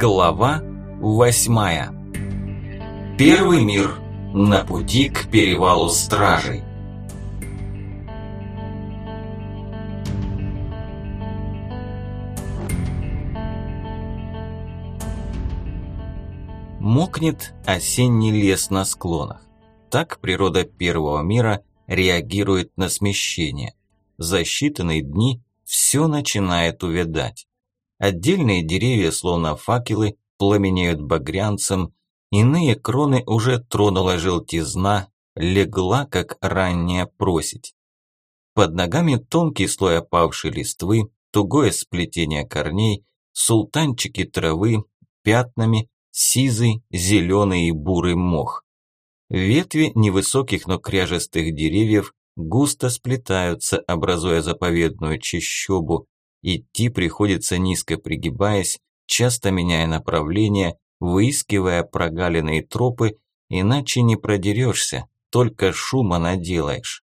Глава восьмая. Первый мир. На пути к перевалу стражей. Мокнет осенний лес на склонах. Так природа первого мира реагирует на смещение. За считанные дни все начинает увядать. Отдельные деревья, словно факелы, пламенеют багрянцем, иные кроны уже тронула желтизна, легла, как ранняя просить. Под ногами тонкий слой опавшей листвы, тугое сплетение корней, султанчики травы, пятнами, сизый, зеленый и бурый мох. Ветви невысоких, но кряжестых деревьев густо сплетаются, образуя заповедную чащобу, Идти приходится низко пригибаясь, часто меняя направление, выискивая прогалины и тропы, иначе не продерешься, только шума наделаешь.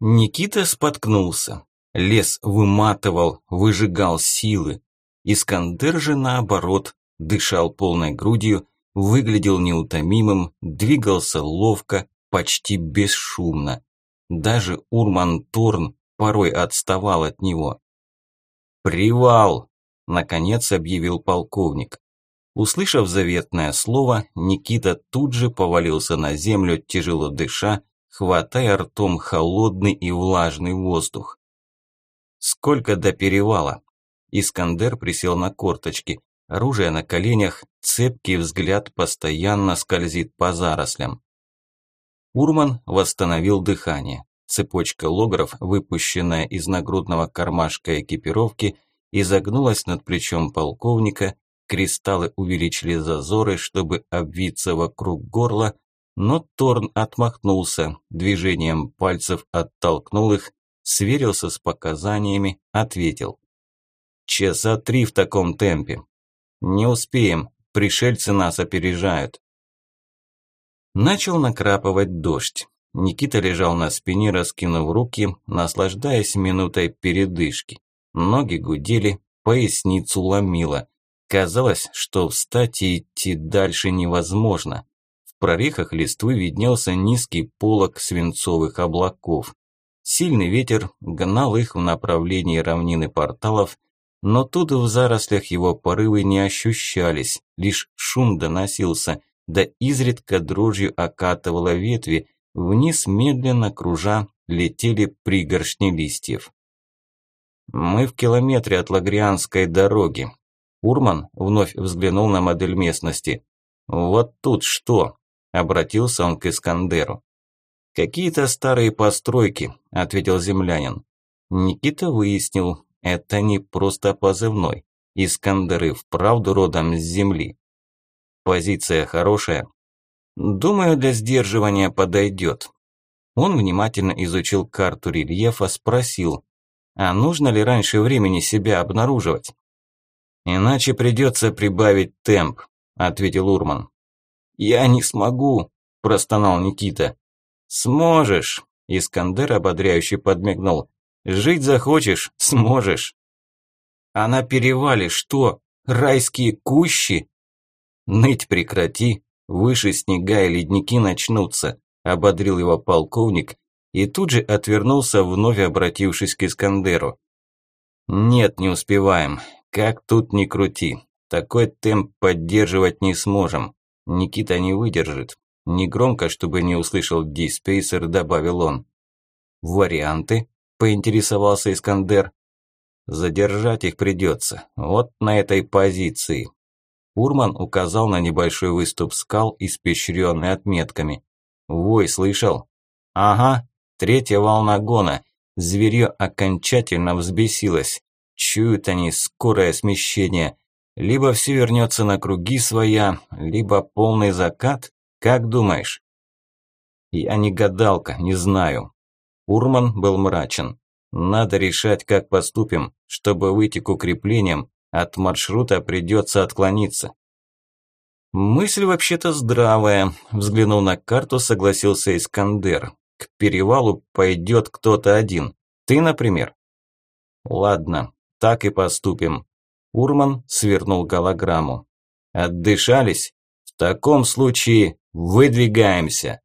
Никита споткнулся. Лес выматывал, выжигал силы. Искандер же наоборот, дышал полной грудью, выглядел неутомимым, двигался ловко, почти бесшумно. Даже Урман Торн порой отставал от него. «Привал!» – наконец объявил полковник. Услышав заветное слово, Никита тут же повалился на землю, тяжело дыша, хватая ртом холодный и влажный воздух. «Сколько до перевала?» Искандер присел на корточки. Оружие на коленях, цепкий взгляд постоянно скользит по зарослям. Урман восстановил дыхание. Цепочка логров, выпущенная из нагрудного кармашка экипировки, изогнулась над плечом полковника, кристаллы увеличили зазоры, чтобы обвиться вокруг горла, но Торн отмахнулся, движением пальцев оттолкнул их, сверился с показаниями, ответил. «Часа три в таком темпе. Не успеем, пришельцы нас опережают». Начал накрапывать дождь. Никита лежал на спине, раскинув руки, наслаждаясь минутой передышки. Ноги гудели, поясницу ломило. Казалось, что встать и идти дальше невозможно. В прорехах листвы виднелся низкий полог свинцовых облаков. Сильный ветер гнал их в направлении равнины порталов, но тут в зарослях его порывы не ощущались, лишь шум доносился, да изредка дрожью окатывало ветви, Вниз, медленно кружа, летели пригоршни листьев. «Мы в километре от Лагрианской дороги». Урман вновь взглянул на модель местности. «Вот тут что?» – обратился он к Искандеру. «Какие-то старые постройки», – ответил землянин. Никита выяснил, это не просто позывной. Искандеры вправду родом с земли. Позиция хорошая, Думаю, для сдерживания подойдет. Он внимательно изучил карту рельефа, спросил, а нужно ли раньше времени себя обнаруживать? Иначе придется прибавить темп, ответил Урман. Я не смогу, простонал Никита. Сможешь, Искандер ободряюще подмигнул. Жить захочешь, сможешь. А на перевале что? Райские кущи? Ныть прекрати, Выше снега и ледники начнутся, ободрил его полковник и тут же отвернулся, вновь обратившись к Искандеру. Нет, не успеваем. Как тут ни крути. Такой темп поддерживать не сможем. Никита не выдержит. Негромко, чтобы не услышал диспейсер, добавил он. «Варианты?» – поинтересовался Искандер. «Задержать их придется. Вот на этой позиции. Урман указал на небольшой выступ скал, испещренный отметками. «Вой, слышал?» «Ага, третья волна гона. Зверье окончательно взбесилось. Чуют они скорое смещение. Либо все вернется на круги своя, либо полный закат. Как думаешь?» «Я не гадалка, не знаю». Урман был мрачен. «Надо решать, как поступим, чтобы выйти к укреплениям, от маршрута придется отклониться. Мысль вообще-то здравая, взглянув на карту, согласился Искандер. К перевалу пойдет кто-то один. Ты, например. Ладно, так и поступим. Урман свернул голограмму. Отдышались? В таком случае выдвигаемся.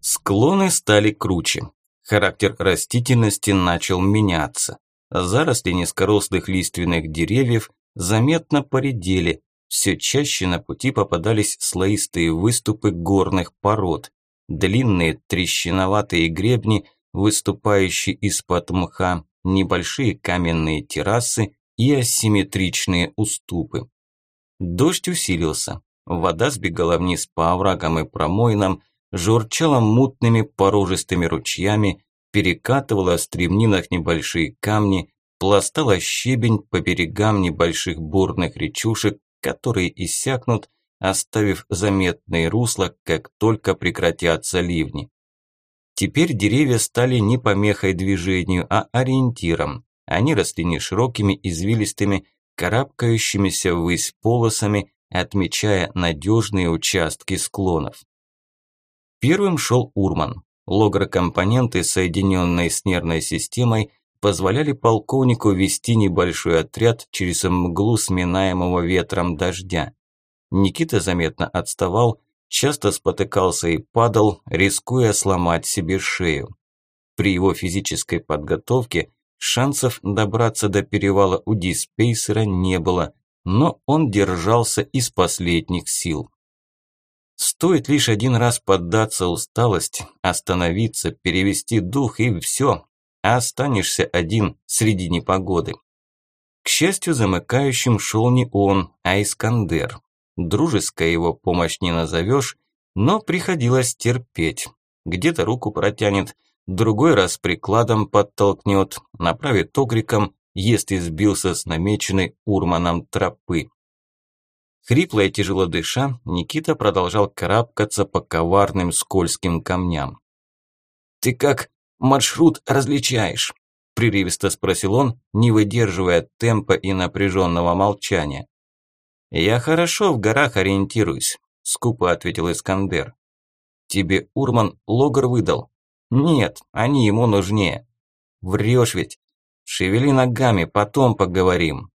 Склоны стали круче. Характер растительности начал меняться. Заросли низкорослых лиственных деревьев заметно поредели, все чаще на пути попадались слоистые выступы горных пород, длинные трещиноватые гребни, выступающие из-под мха, небольшие каменные террасы и асимметричные уступы. Дождь усилился, вода сбегала вниз по оврагам и промоинам, журчала мутными порожистыми ручьями, перекатывала в стремнинах небольшие камни, пластала щебень по берегам небольших бурных речушек, которые иссякнут, оставив заметные русла, как только прекратятся ливни. Теперь деревья стали не помехой движению, а ориентиром. Они росли не широкими, извилистыми, карабкающимися ввысь полосами, отмечая надежные участки склонов. Первым шел Урман. Логрокомпоненты, соединенные с нервной системой, позволяли полковнику вести небольшой отряд через мглу сминаемого ветром дождя. Никита заметно отставал, часто спотыкался и падал, рискуя сломать себе шею. При его физической подготовке шансов добраться до перевала у диспейсера не было, но он держался из последних сил. Стоит лишь один раз поддаться усталости, остановиться, перевести дух и все, а останешься один среди непогоды. К счастью, замыкающим шел не он, а Искандер. Дружеской его помощь не назовешь, но приходилось терпеть. Где-то руку протянет, другой раз прикладом подтолкнет, направит окриком, если сбился с намеченной Урманом тропы. Хрипло и тяжело дыша, Никита продолжал карабкаться по коварным скользким камням. «Ты как маршрут различаешь?» – прерывисто спросил он, не выдерживая темпа и напряженного молчания. «Я хорошо в горах ориентируюсь», – скупо ответил Искандер. «Тебе Урман логер выдал?» «Нет, они ему нужнее». «Врешь ведь?» «Шевели ногами, потом поговорим».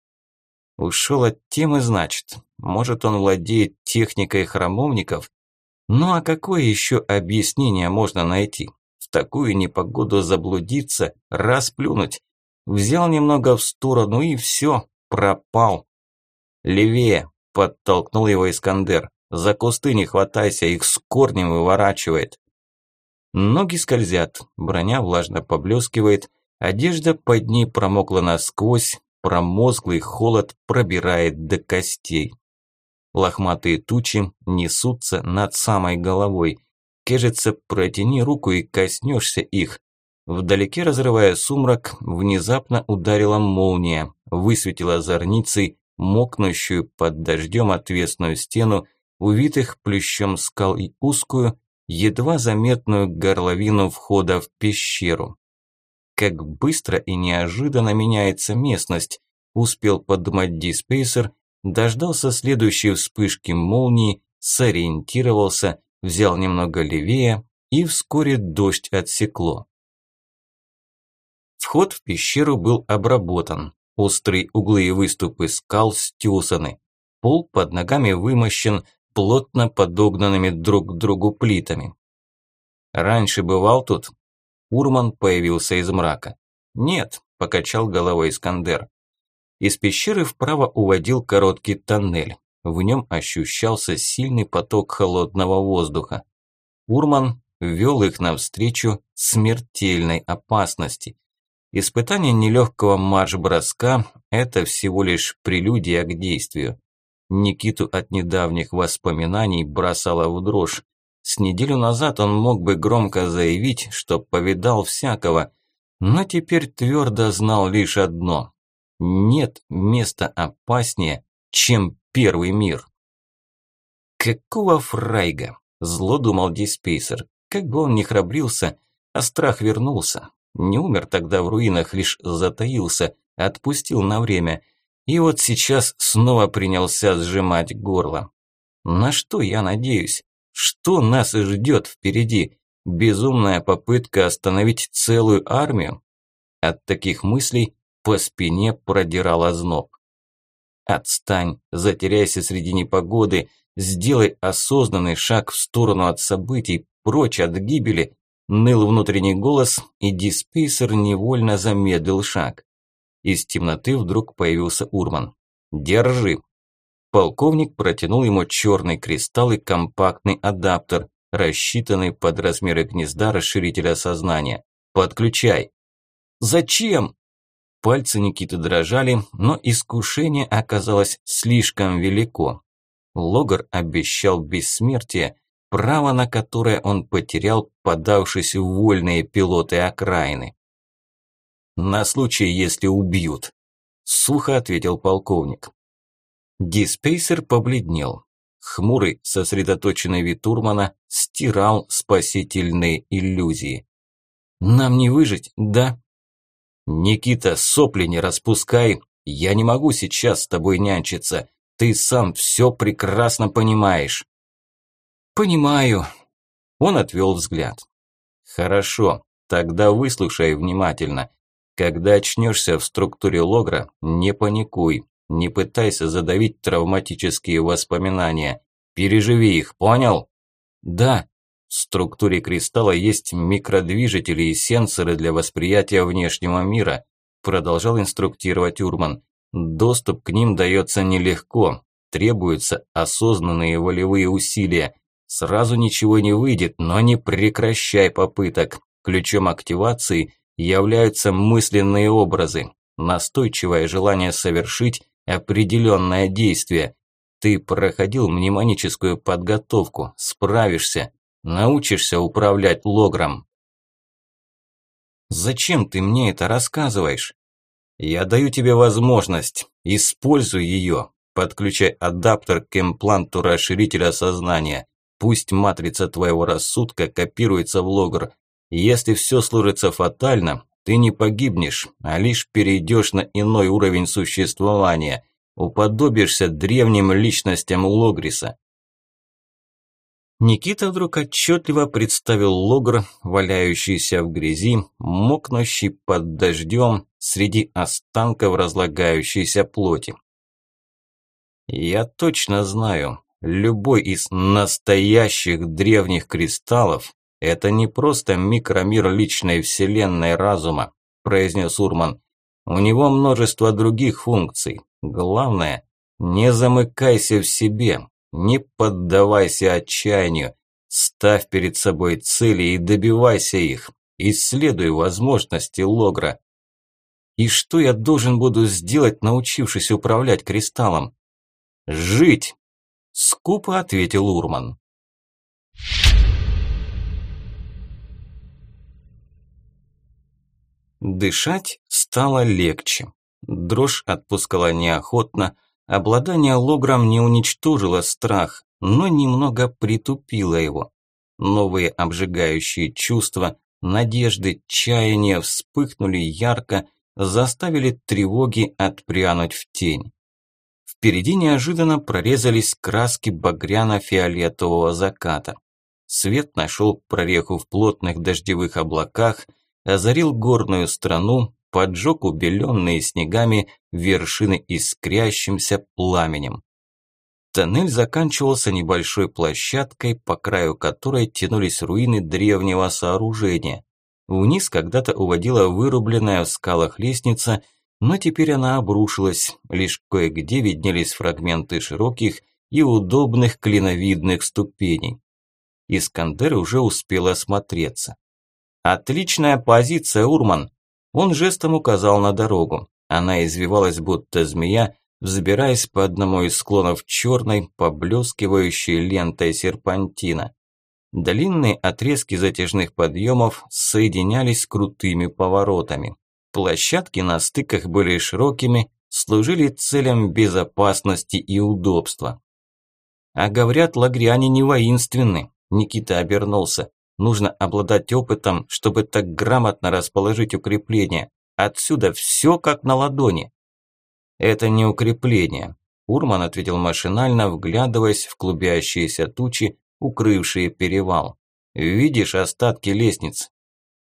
Ушел от темы, значит. Может, он владеет техникой храмовников? Ну а какое еще объяснение можно найти? В такую непогоду заблудиться, расплюнуть. Взял немного в сторону и все, пропал. «Левее!» – подтолкнул его Искандер. «За кусты не хватайся, их с корнем выворачивает». Ноги скользят, броня влажно поблескивает, одежда под ней промокла насквозь, Промозглый холод пробирает до костей. Лохматые тучи несутся над самой головой. Кажется, протяни руку и коснешься их. Вдалеке, разрывая сумрак, внезапно ударила молния, высветила зорницей мокнущую под дождем отвесную стену, увитых плющом скал и узкую, едва заметную горловину входа в пещеру. Как быстро и неожиданно меняется местность, успел подумать диспейсер, дождался следующей вспышки молнии, сориентировался, взял немного левее и вскоре дождь отсекло. Вход в пещеру был обработан, острые углы и выступы скал стесаны, пол под ногами вымощен плотно подогнанными друг к другу плитами. Раньше бывал тут, Урман появился из мрака. «Нет», – покачал головой Искандер. Из пещеры вправо уводил короткий тоннель. В нем ощущался сильный поток холодного воздуха. Урман вел их навстречу смертельной опасности. Испытание нелегкого марш-броска – это всего лишь прелюдия к действию. Никиту от недавних воспоминаний бросало в дрожь. С неделю назад он мог бы громко заявить, что повидал всякого, но теперь твердо знал лишь одно – нет места опаснее, чем первый мир. Какого фрайга? Зло думал Диспейсер. Как бы он ни храбрился, а страх вернулся. Не умер тогда в руинах, лишь затаился, отпустил на время. И вот сейчас снова принялся сжимать горло. На что я надеюсь? Что нас ждет впереди? Безумная попытка остановить целую армию? От таких мыслей по спине продирал озноб. Отстань, затеряйся среди непогоды, сделай осознанный шаг в сторону от событий, прочь от гибели, ныл внутренний голос, и диспейсер невольно замедлил шаг. Из темноты вдруг появился Урман. «Держи!» Полковник протянул ему черный кристалл и компактный адаптер, рассчитанный под размеры гнезда расширителя сознания. «Подключай!» «Зачем?» Пальцы Никиты дрожали, но искушение оказалось слишком велико. Логар обещал бессмертие, право на которое он потерял, подавшись в вольные пилоты окраины. «На случай, если убьют», – сухо ответил полковник. Диспейсер побледнел. Хмурый, сосредоточенный вид Урмана стирал спасительные иллюзии. «Нам не выжить, да?» «Никита, сопли не распускай, я не могу сейчас с тобой нянчиться, ты сам все прекрасно понимаешь». «Понимаю». Он отвел взгляд. «Хорошо, тогда выслушай внимательно. Когда очнешься в структуре логра, не паникуй, не пытайся задавить травматические воспоминания. Переживи их, понял? Да, в структуре кристалла есть микродвижители и сенсоры для восприятия внешнего мира, продолжал инструктировать Урман. Доступ к ним дается нелегко, требуются осознанные волевые усилия. Сразу ничего не выйдет, но не прекращай попыток. Ключом активации являются мысленные образы, настойчивое желание совершить определенное действие. Ты проходил мнемоническую подготовку, справишься, Научишься управлять логром. Зачем ты мне это рассказываешь? Я даю тебе возможность, используй ее. Подключай адаптер к импланту расширителя сознания. Пусть матрица твоего рассудка копируется в логр. Если все сложится фатально, ты не погибнешь, а лишь перейдешь на иной уровень существования, уподобишься древним личностям Логриса. Никита вдруг отчетливо представил логр, валяющийся в грязи, мокнущий под дождем среди останков разлагающейся плоти. Я точно знаю, любой из настоящих древних кристаллов – это не просто микромир личной вселенной разума, произнес Урман. У него множество других функций. Главное – не замыкайся в себе, не поддавайся отчаянию. Ставь перед собой цели и добивайся их. Исследуй возможности Логра. И что я должен буду сделать, научившись управлять кристаллом? Жить, скупо ответил Урман. Дышать стало легче. Дрожь отпускала неохотно, Обладание логром не уничтожило страх, но немного притупило его. Новые обжигающие чувства, надежды, чаяния вспыхнули ярко, заставили тревоги отпрянуть в тень. Впереди неожиданно прорезались краски багряно-фиолетового заката. Свет нашел прореху в плотных дождевых облаках, озарил горную страну, поджег убеленные снегами вершины искрящимся пламенем. Тоннель заканчивался небольшой площадкой, по краю которой тянулись руины древнего сооружения. Вниз когда-то уводила вырубленная в скалах лестница, но теперь она обрушилась, лишь кое-где виднелись фрагменты широких и удобных клиновидных ступеней. Искандер уже успел осмотреться. «Отличная позиция, Урман!» Он жестом указал на дорогу. Она извивалась, будто змея, взбираясь по одному из склонов черной, поблескивающей лентой серпантина. Длинные отрезки затяжных подъемов соединялись крутыми поворотами. Площадки на стыках были широкими, служили целям безопасности и удобства. А говорят, лагряне не воинственны. Никита обернулся. Нужно обладать опытом, чтобы так грамотно расположить укрепление. Отсюда все как на ладони. Это не укрепление. Урман ответил машинально, вглядываясь в клубящиеся тучи, укрывшие перевал. Видишь остатки лестниц?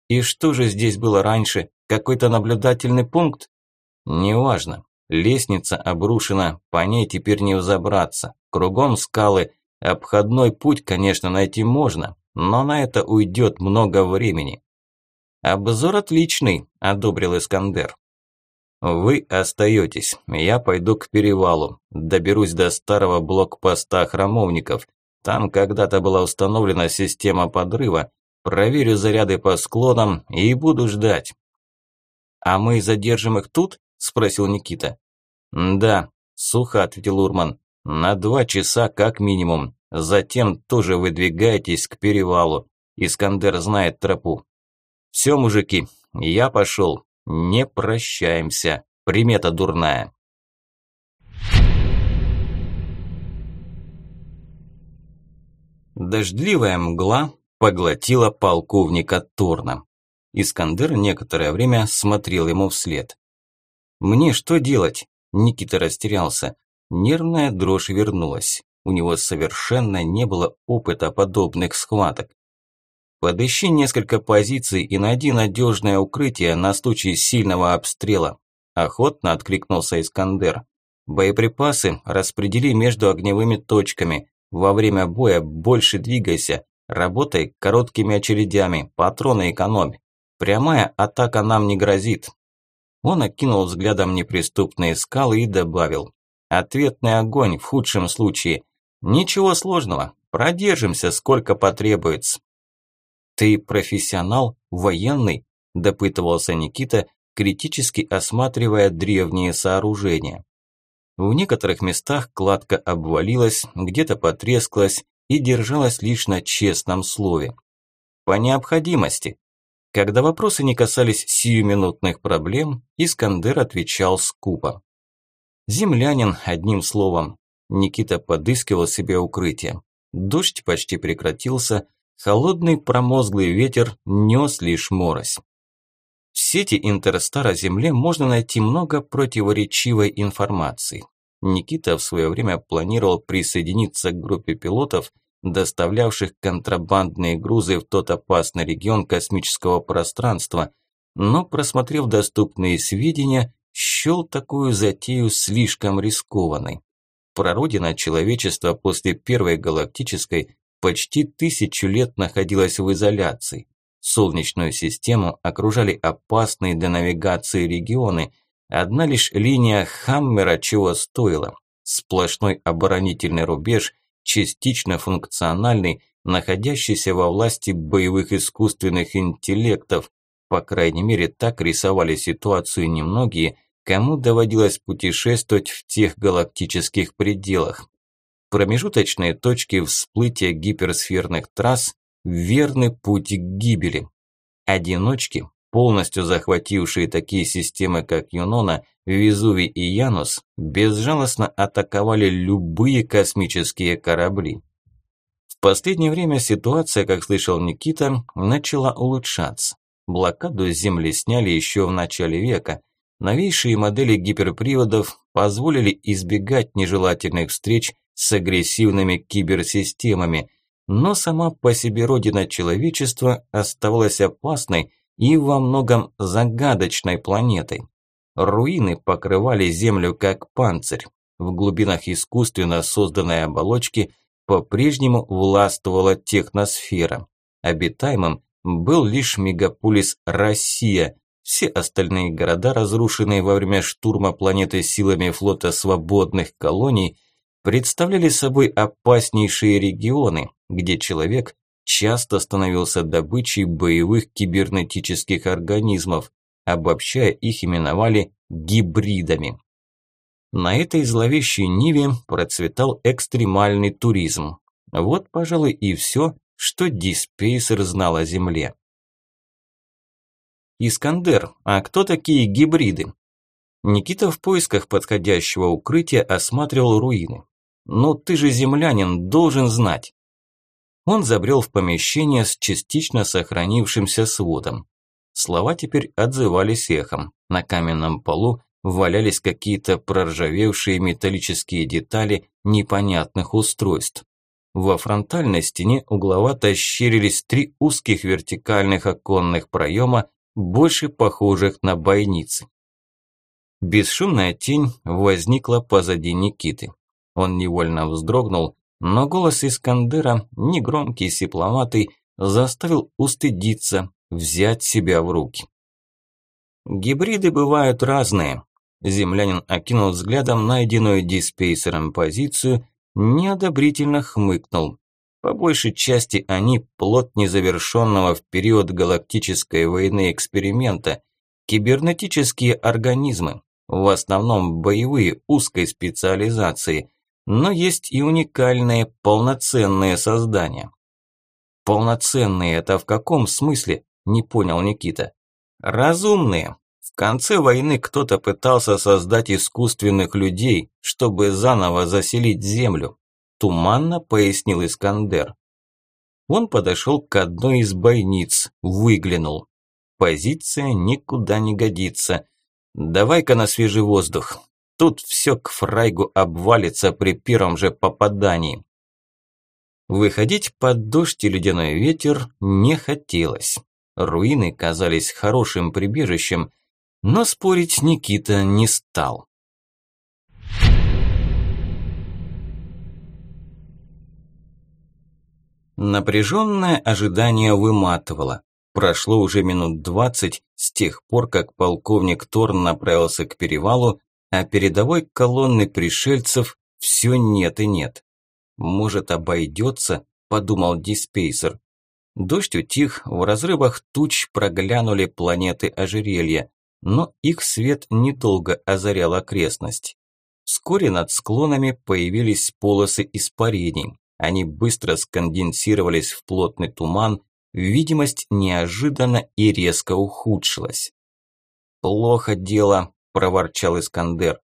И что же здесь было раньше? Какой-то наблюдательный пункт? Неважно. Лестница обрушена, по ней теперь не взобраться. Кругом скалы. Обходной путь, конечно, найти можно, но на это уйдет много времени. «Обзор отличный», – одобрил Искандер. «Вы остаетесь, я пойду к перевалу, доберусь до старого блокпоста храмовников. Там когда-то была установлена система подрыва, проверю заряды по склонам и буду ждать». «А мы задержим их тут?» – спросил Никита. «Да», – сухо ответил Урман, – «на два часа как минимум. Затем тоже выдвигайтесь к перевалу. Искандер знает тропу. Все, мужики, я пошел. Не прощаемся. Примета дурная. Дождливая мгла поглотила полковника Торна. Искандер некоторое время смотрел ему вслед. «Мне что делать?» Никита растерялся. Нервная дрожь вернулась. У него совершенно не было опыта подобных схваток. Подыщи несколько позиций и найди надежное укрытие на случай сильного обстрела. Охотно откликнулся Искандер. Боеприпасы распредели между огневыми точками. Во время боя больше двигайся. Работай короткими очередями, патроны экономь. Прямая атака нам не грозит. Он окинул взглядом неприступные скалы и добавил. Ответный огонь в худшем случае. Ничего сложного. Продержимся, сколько потребуется. «Ты профессионал? Военный?» – допытывался Никита, критически осматривая древние сооружения. В некоторых местах кладка обвалилась, где-то потрескалась и держалась лишь на честном слове. По необходимости. Когда вопросы не касались сиюминутных проблем, Искандер отвечал скупо. Землянин, одним словом. Никита подыскивал себе укрытие. Дождь почти прекратился, Холодный промозглый ветер нес лишь морось. В сети Интерстар о Земле можно найти много противоречивой информации. Никита в свое время планировал присоединиться к группе пилотов, доставлявших контрабандные грузы в тот опасный регион космического пространства, но, просмотрев доступные сведения, счел такую затею слишком рискованной. Прародина человечества после Первой галактической почти тысячу лет находилась в изоляции. Солнечную систему окружали опасные для навигации регионы. Одна лишь линия Хаммера чего стоила. Сплошной оборонительный рубеж, частично функциональный, находящийся во власти боевых искусственных интеллектов. По крайней мере, так рисовали ситуацию немногие, кому доводилось путешествовать в тех галактических пределах. Промежуточные точки всплытия гиперсферных трасс – верный путь к гибели. Одиночки, полностью захватившие такие системы, как Юнона, Везувий и Янус, безжалостно атаковали любые космические корабли. В последнее время ситуация, как слышал Никита, начала улучшаться. Блокаду с Земли сняли еще в начале века. Новейшие модели гиперприводов позволили избегать нежелательных встреч с агрессивными киберсистемами, но сама по себе родина человечества оставалась опасной и во многом загадочной планетой. Руины покрывали Землю как панцирь. В глубинах искусственно созданной оболочки по-прежнему властвовала техносфера. Обитаемым был лишь мегаполис Россия. Все остальные города, разрушенные во время штурма планеты силами флота свободных колоний – представляли собой опаснейшие регионы, где человек часто становился добычей боевых кибернетических организмов, обобщая их именовали гибридами. На этой зловещей ниве процветал экстремальный туризм. Вот, пожалуй, и все, что Диспейсер знал о Земле. «Искандер, а кто такие гибриды?» Никита в поисках подходящего укрытия осматривал руины. «Ну ты же землянин, должен знать». Он забрел в помещение с частично сохранившимся сводом. Слова теперь отзывались эхом. На каменном полу валялись какие-то проржавевшие металлические детали непонятных устройств. Во фронтальной стене угловато щерились три узких вертикальных оконных проема, больше похожих на бойницы. Бесшумная тень возникла позади Никиты. Он невольно вздрогнул, но голос Искандера, негромкий, сипловатый, заставил устыдиться, взять себя в руки. Гибриды бывают разные. Землянин окинул взглядом найденную диспейсером позицию, неодобрительно хмыкнул. По большей части они плод незавершенного в период галактической войны эксперимента, кибернетические организмы, в основном боевые узкой специализации, но есть и уникальные полноценные создания. Полноценные это в каком смысле? Не понял Никита. Разумные. В конце войны кто-то пытался создать искусственных людей, чтобы заново заселить Землю. Туманно пояснил Искандер. Он подошел к одной из бойниц, выглянул. Позиция никуда не годится. Давай-ка на свежий воздух. Тут все к фрайгу обвалится при первом же попадании. Выходить под дождь и ледяной ветер не хотелось. Руины казались хорошим прибежищем, но спорить Никита не стал. Напряженное ожидание выматывало. Прошло уже минут двадцать с тех пор, как полковник Торн направился к перевалу, а передовой колонны пришельцев все нет и нет. Может, обойдется, подумал диспейсер. Дождь утих, в разрывах туч проглянули планеты ожерелья, но их свет недолго озарял окрестность. Вскоре над склонами появились полосы испарений. Они быстро сконденсировались в плотный туман, видимость неожиданно и резко ухудшилась. «Плохо дело», – проворчал Искандер.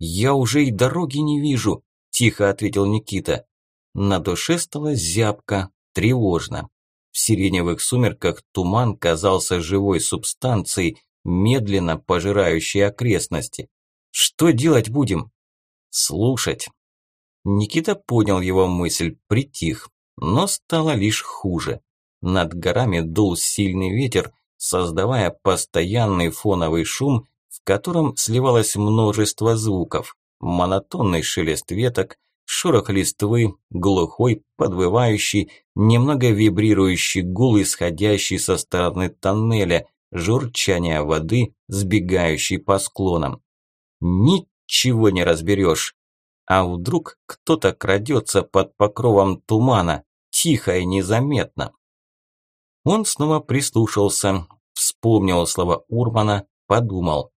«Я уже и дороги не вижу», – тихо ответил Никита. На душе стало зябко, тревожно. В сиреневых сумерках туман казался живой субстанцией, медленно пожирающей окрестности. Что делать будем? Слушать. Никита понял его мысль, притих, но стало лишь хуже. Над горами дул сильный ветер, создавая постоянный фоновый шум, в котором сливалось множество звуков. Монотонный шелест веток, шорох листвы, глухой, подвывающий, немного вибрирующий гул, исходящий со стороны тоннеля, журчание воды, сбегающей по склонам. Ничего не разберешь. А вдруг кто-то крадется под покровом тумана, тихо и незаметно? Он снова прислушался, вспомнил слова Урмана, подумал.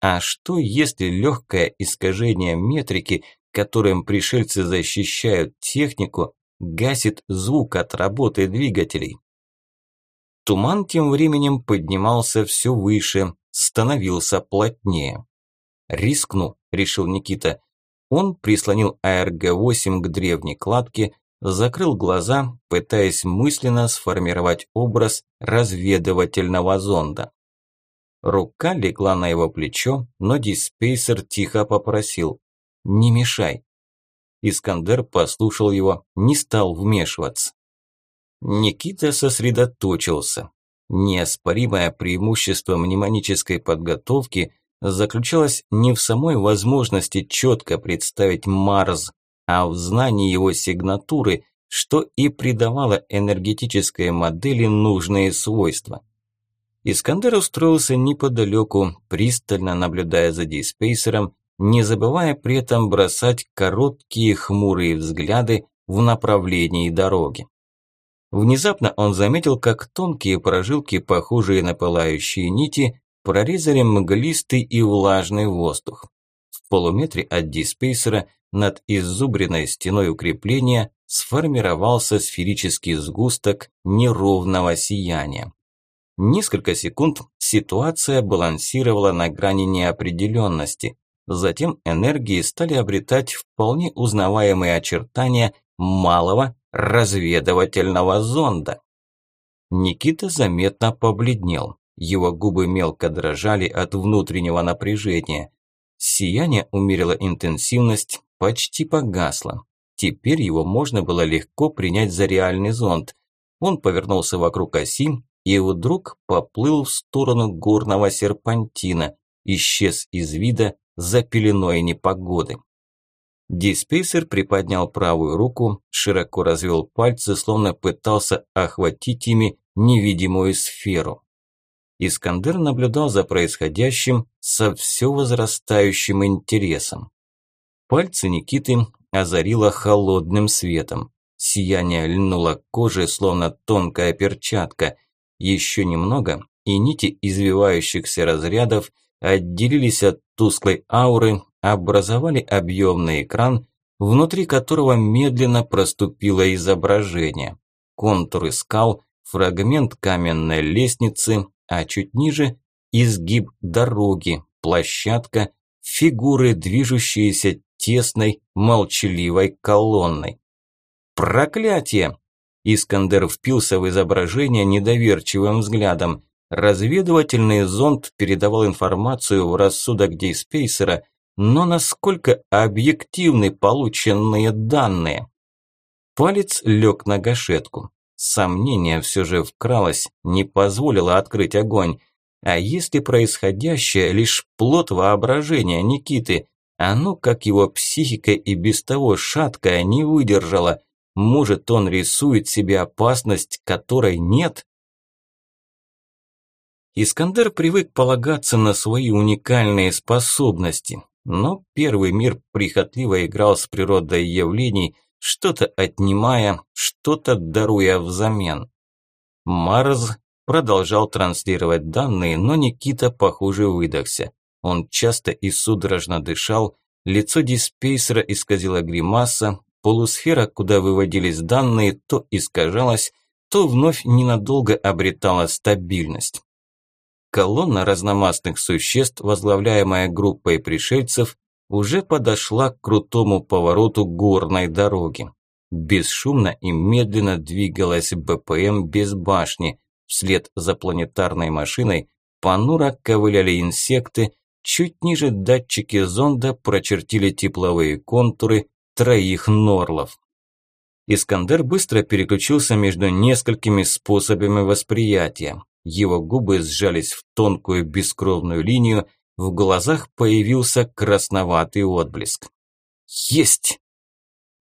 А что, если легкое искажение метрики, которым пришельцы защищают технику, гасит звук от работы двигателей? Туман тем временем поднимался все выше, становился плотнее. «Рискну», – решил Никита. Он прислонил АРГ-8 к древней кладке, закрыл глаза, пытаясь мысленно сформировать образ разведывательного зонда. Рука легла на его плечо, но диспейсер тихо попросил «Не мешай». Искандер послушал его, не стал вмешиваться. Никита сосредоточился. Неоспоримое преимущество мнемонической подготовки заключалось не в самой возможности четко представить Марс, а в знании его сигнатуры, что и придавало энергетической модели нужные свойства. Искандер устроился неподалеку, пристально наблюдая за диспейсером, не забывая при этом бросать короткие хмурые взгляды в направлении дороги. Внезапно он заметил, как тонкие прожилки, похожие на пылающие нити, прорезали мглистый и влажный воздух. В полуметре от диспейсера над изубренной стеной укрепления сформировался сферический сгусток неровного сияния. Несколько секунд ситуация балансировала на грани неопределенности. Затем энергии стали обретать вполне узнаваемые очертания малого разведывательного зонда. Никита заметно побледнел. Его губы мелко дрожали от внутреннего напряжения. Сияние умерило интенсивность, почти погасло. Теперь его можно было легко принять за реальный зонд. Он повернулся вокруг оси и вдруг поплыл в сторону горного серпантина, исчез из вида за пеленой непогоды. Диспейсер приподнял правую руку, широко развел пальцы, словно пытался охватить ими невидимую сферу. Искандер наблюдал за происходящим со все возрастающим интересом. Пальцы Никиты озарило холодным светом. Сияние льнуло к коже, словно тонкая перчатка. Еще немного, и нити извивающихся разрядов отделились от тусклой ауры, образовали объемный экран, внутри которого медленно проступило изображение. Контуры скал, фрагмент каменной лестницы, а чуть ниже – изгиб дороги, площадка, фигуры, движущиеся тесной, молчаливой колонной. Проклятие! Искандер впился в изображение недоверчивым взглядом. Разведывательный зонд передавал информацию в рассудок Дейспейсера, но насколько объективны полученные данные? Палец лег на гашетку. Сомнение все же вкралось, не позволило открыть огонь. А если происходящее лишь плод воображения Никиты, а ну как его психика и без того шаткая не выдержала, может он рисует себе опасность, которой нет? Искандер привык полагаться на свои уникальные способности, но первый мир прихотливо играл с природой явлений, что-то отнимая, что-то даруя взамен. Марс продолжал транслировать данные, но Никита, похоже, выдохся. Он часто и судорожно дышал, лицо диспейсера исказило гримаса, полусфера, куда выводились данные, то искажалась, то вновь ненадолго обретала стабильность. Колонна разномастных существ, возглавляемая группой пришельцев, уже подошла к крутому повороту горной дороги. Бесшумно и медленно двигалась БПМ без башни. Вслед за планетарной машиной понуро ковыляли инсекты, чуть ниже датчики зонда прочертили тепловые контуры троих норлов. Искандер быстро переключился между несколькими способами восприятия. Его губы сжались в тонкую бескровную линию, в глазах появился красноватый отблеск. «Есть!»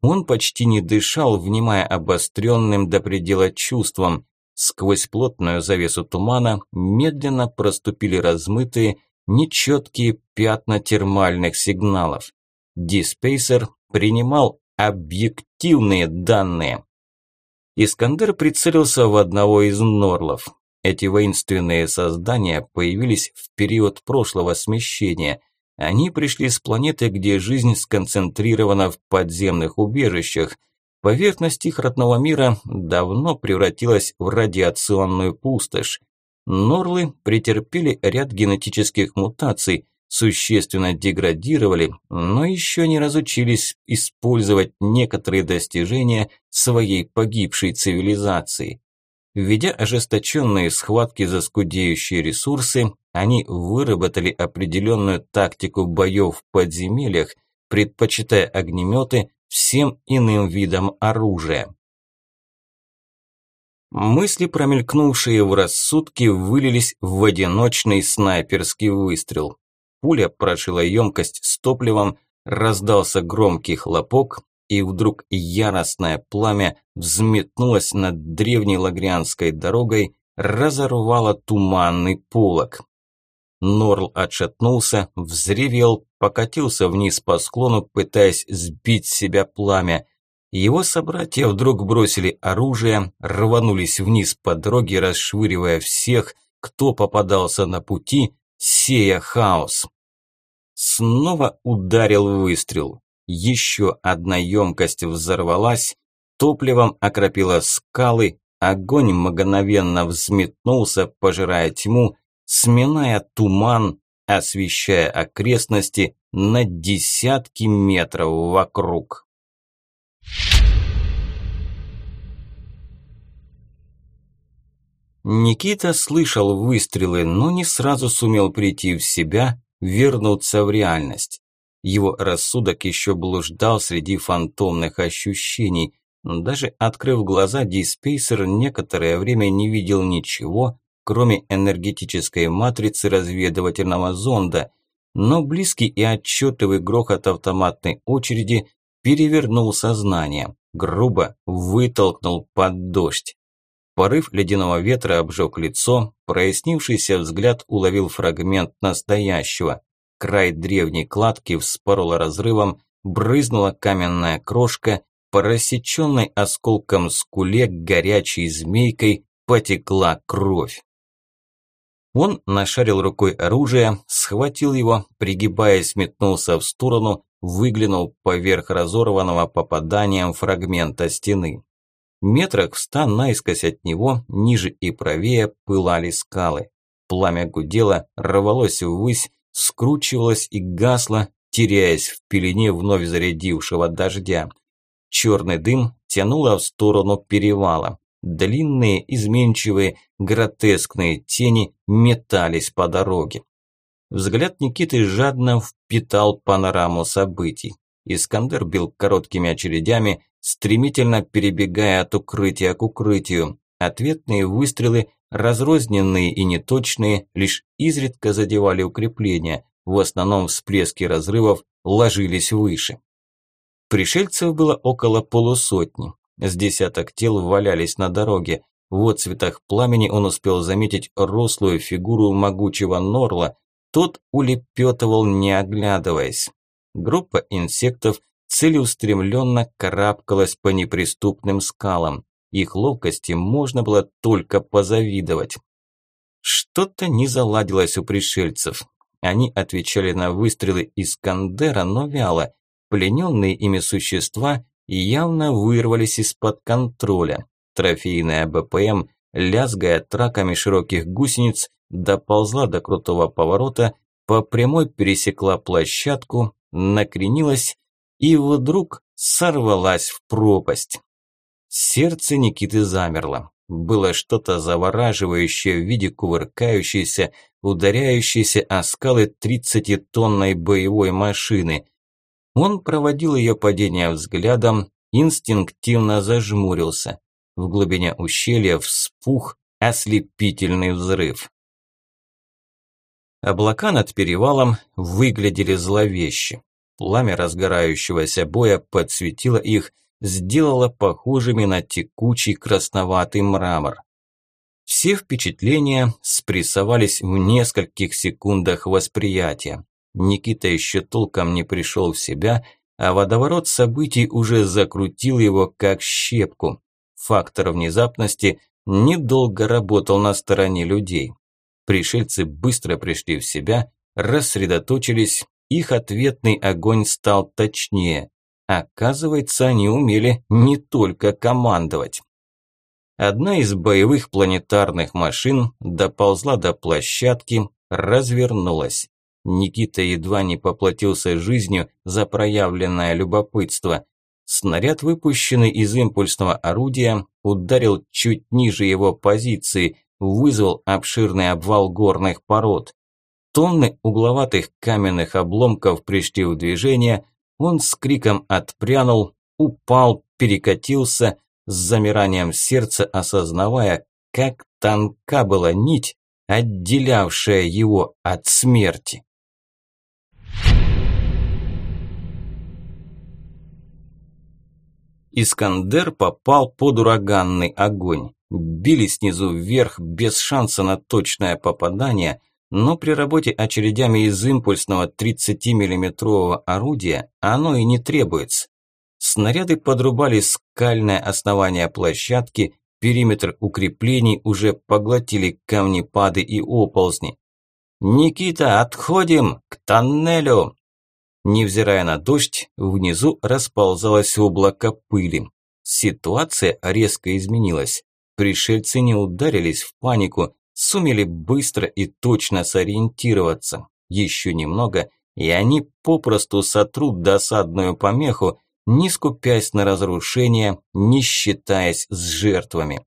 Он почти не дышал, внимая обостренным до предела чувством. Сквозь плотную завесу тумана медленно проступили размытые, нечеткие пятна термальных сигналов. Диспейсер принимал объективные данные. Искандер прицелился в одного из норлов. Эти воинственные создания появились в период прошлого смещения. Они пришли с планеты, где жизнь сконцентрирована в подземных убежищах. Поверхность их родного мира давно превратилась в радиационную пустошь. Норлы претерпели ряд генетических мутаций, существенно деградировали, но еще не разучились использовать некоторые достижения своей погибшей цивилизации. Введя ожесточенные схватки за скудеющие ресурсы, они выработали определенную тактику боев в подземельях, предпочитая огнеметы всем иным видам оружия. Мысли, промелькнувшие в рассудке, вылились в одиночный снайперский выстрел. Пуля прошила емкость с топливом, раздался громкий хлопок, и вдруг яростное пламя взметнулось над древней лагрианской дорогой, разорвало туманный полог. Норл отшатнулся, взревел, покатился вниз по склону, пытаясь сбить с себя пламя. Его собратья вдруг бросили оружие, рванулись вниз по дороге, расшвыривая всех, кто попадался на пути, сея хаос. Снова ударил выстрел. Еще одна емкость взорвалась, топливом окропила скалы, огонь мгновенно взметнулся, пожирая тьму, сминая туман, освещая окрестности на десятки метров вокруг. Никита слышал выстрелы, но не сразу сумел прийти в себя, вернуться в реальность. Его рассудок еще блуждал среди фантомных ощущений. Даже открыв глаза, диспейсер некоторое время не видел ничего, кроме энергетической матрицы разведывательного зонда, но близкий и отчетливый грохот автоматной очереди перевернул сознание, грубо вытолкнул под дождь. Порыв ледяного ветра обжег лицо, прояснившийся взгляд уловил фрагмент настоящего. Край древней кладки вспорола разрывом, брызнула каменная крошка, по осколком скуле горячей змейкой потекла кровь. Он нашарил рукой оружие, схватил его, пригибаясь, метнулся в сторону, выглянул поверх разорванного попаданием фрагмента стены. Метрах в ста наискось от него, ниже и правее, пылали скалы. Пламя гудело, рвалось ввысь, скручивалось и гасло, теряясь в пелене вновь зарядившего дождя. Черный дым тянуло в сторону перевала. Длинные, изменчивые, гротескные тени метались по дороге. Взгляд Никиты жадно впитал панораму событий. Искандер бил короткими очередями, стремительно перебегая от укрытия к укрытию. Ответные выстрелы, разрозненные и неточные, лишь изредка задевали укрепления, в основном всплески разрывов ложились выше. Пришельцев было около полусотни. С десяток тел валялись на дороге. В отцветах пламени он успел заметить рослую фигуру могучего Норла. Тот улепетывал, не оглядываясь. Группа инсектов целеустремленно карабкалась по неприступным скалам. Их ловкости можно было только позавидовать. Что-то не заладилось у пришельцев. Они отвечали на выстрелы Искандера, но вяло. Плененные ими существа явно вырвались из-под контроля. Трофейная БПМ, лязгая траками широких гусениц, доползла до крутого поворота, по прямой пересекла площадку, накренилась и вдруг сорвалась в пропасть. Сердце Никиты замерло. Было что-то завораживающее в виде кувыркающейся, ударяющейся о скалы тридцатитонной боевой машины. Он проводил ее падение взглядом, инстинктивно зажмурился. В глубине ущелья вспух ослепительный взрыв. Облака над перевалом выглядели зловеще. Пламя разгорающегося боя подсветило их, сделало похожими на текучий красноватый мрамор. Все впечатления спрессовались в нескольких секундах восприятия. Никита еще толком не пришел в себя, а водоворот событий уже закрутил его как щепку. Фактор внезапности недолго работал на стороне людей. Пришельцы быстро пришли в себя, рассредоточились, их ответный огонь стал точнее. Оказывается, они умели не только командовать. Одна из боевых планетарных машин доползла до площадки, развернулась. Никита едва не поплатился жизнью за проявленное любопытство. Снаряд, выпущенный из импульсного орудия, ударил чуть ниже его позиции, вызвал обширный обвал горных пород. Тонны угловатых каменных обломков пришли в движение, он с криком отпрянул, упал, перекатился, с замиранием сердца осознавая, как тонка была нить, отделявшая его от смерти. Искандер попал под ураганный огонь. Били снизу вверх без шанса на точное попадание, но при работе очередями из импульсного 30-миллиметрового орудия оно и не требуется. Снаряды подрубали скальное основание площадки, периметр укреплений уже поглотили камнепады и оползни. «Никита, отходим! К тоннелю!» Невзирая на дождь, внизу расползалось облако пыли. Ситуация резко изменилась. Пришельцы не ударились в панику, сумели быстро и точно сориентироваться. Еще немного, и они попросту сотрут досадную помеху, не скупясь на разрушение, не считаясь с жертвами.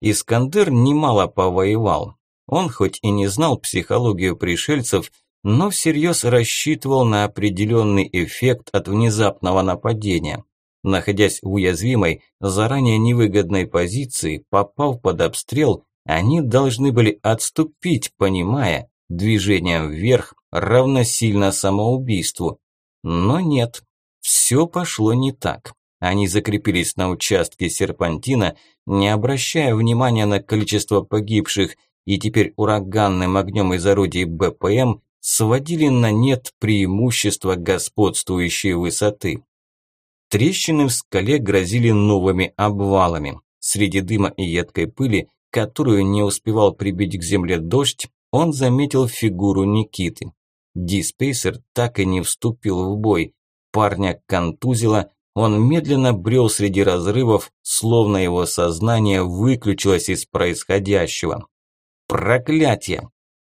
Искандер немало повоевал. Он хоть и не знал психологию пришельцев, но всерьез рассчитывал на определенный эффект от внезапного нападения. Находясь в уязвимой, заранее невыгодной позиции, попав под обстрел, они должны были отступить, понимая, движение вверх равносильно самоубийству. Но нет, все пошло не так. Они закрепились на участке серпантина, не обращая внимания на количество погибших, и теперь ураганным огнем из орудий БПМ сводили на нет преимущество господствующей высоты. Трещины в скале грозили новыми обвалами. Среди дыма и едкой пыли, которую не успевал прибить к земле дождь, он заметил фигуру Никиты. Диспейсер так и не вступил в бой. Парня контузило, он медленно брел среди разрывов, словно его сознание выключилось из происходящего. Проклятие!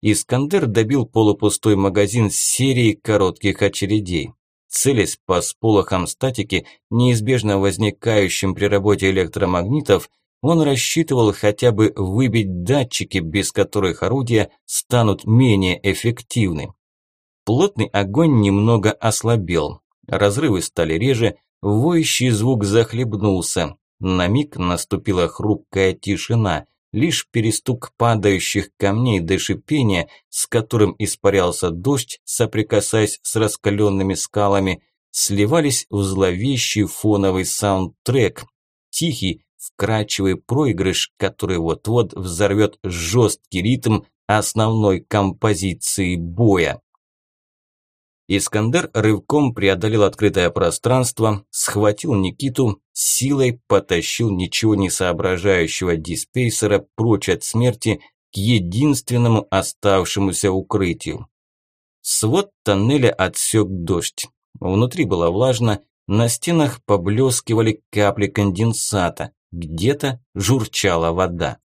Искандер добил полупустой магазин с серией коротких очередей. Целясь по сполохам статики, неизбежно возникающим при работе электромагнитов, он рассчитывал хотя бы выбить датчики, без которых орудия станут менее эффективны. Плотный огонь немного ослабел, разрывы стали реже, воющий звук захлебнулся. На миг наступила хрупкая тишина, лишь перестук падающих камней до шипения, с которым испарялся дождь, соприкасаясь с раскаленными скалами, сливались в зловещий фоновый саундтрек, тихий, вкрадчивый проигрыш, который вот-вот взорвет жесткий ритм основной композиции боя. Искандер рывком преодолел открытое пространство, схватил Никиту, силой потащил ничего не соображающего диспейсера прочь от смерти к единственному оставшемуся укрытию. Свод тоннеля отсек дождь. Внутри было влажно, на стенах поблескивали капли конденсата, где-то журчала вода.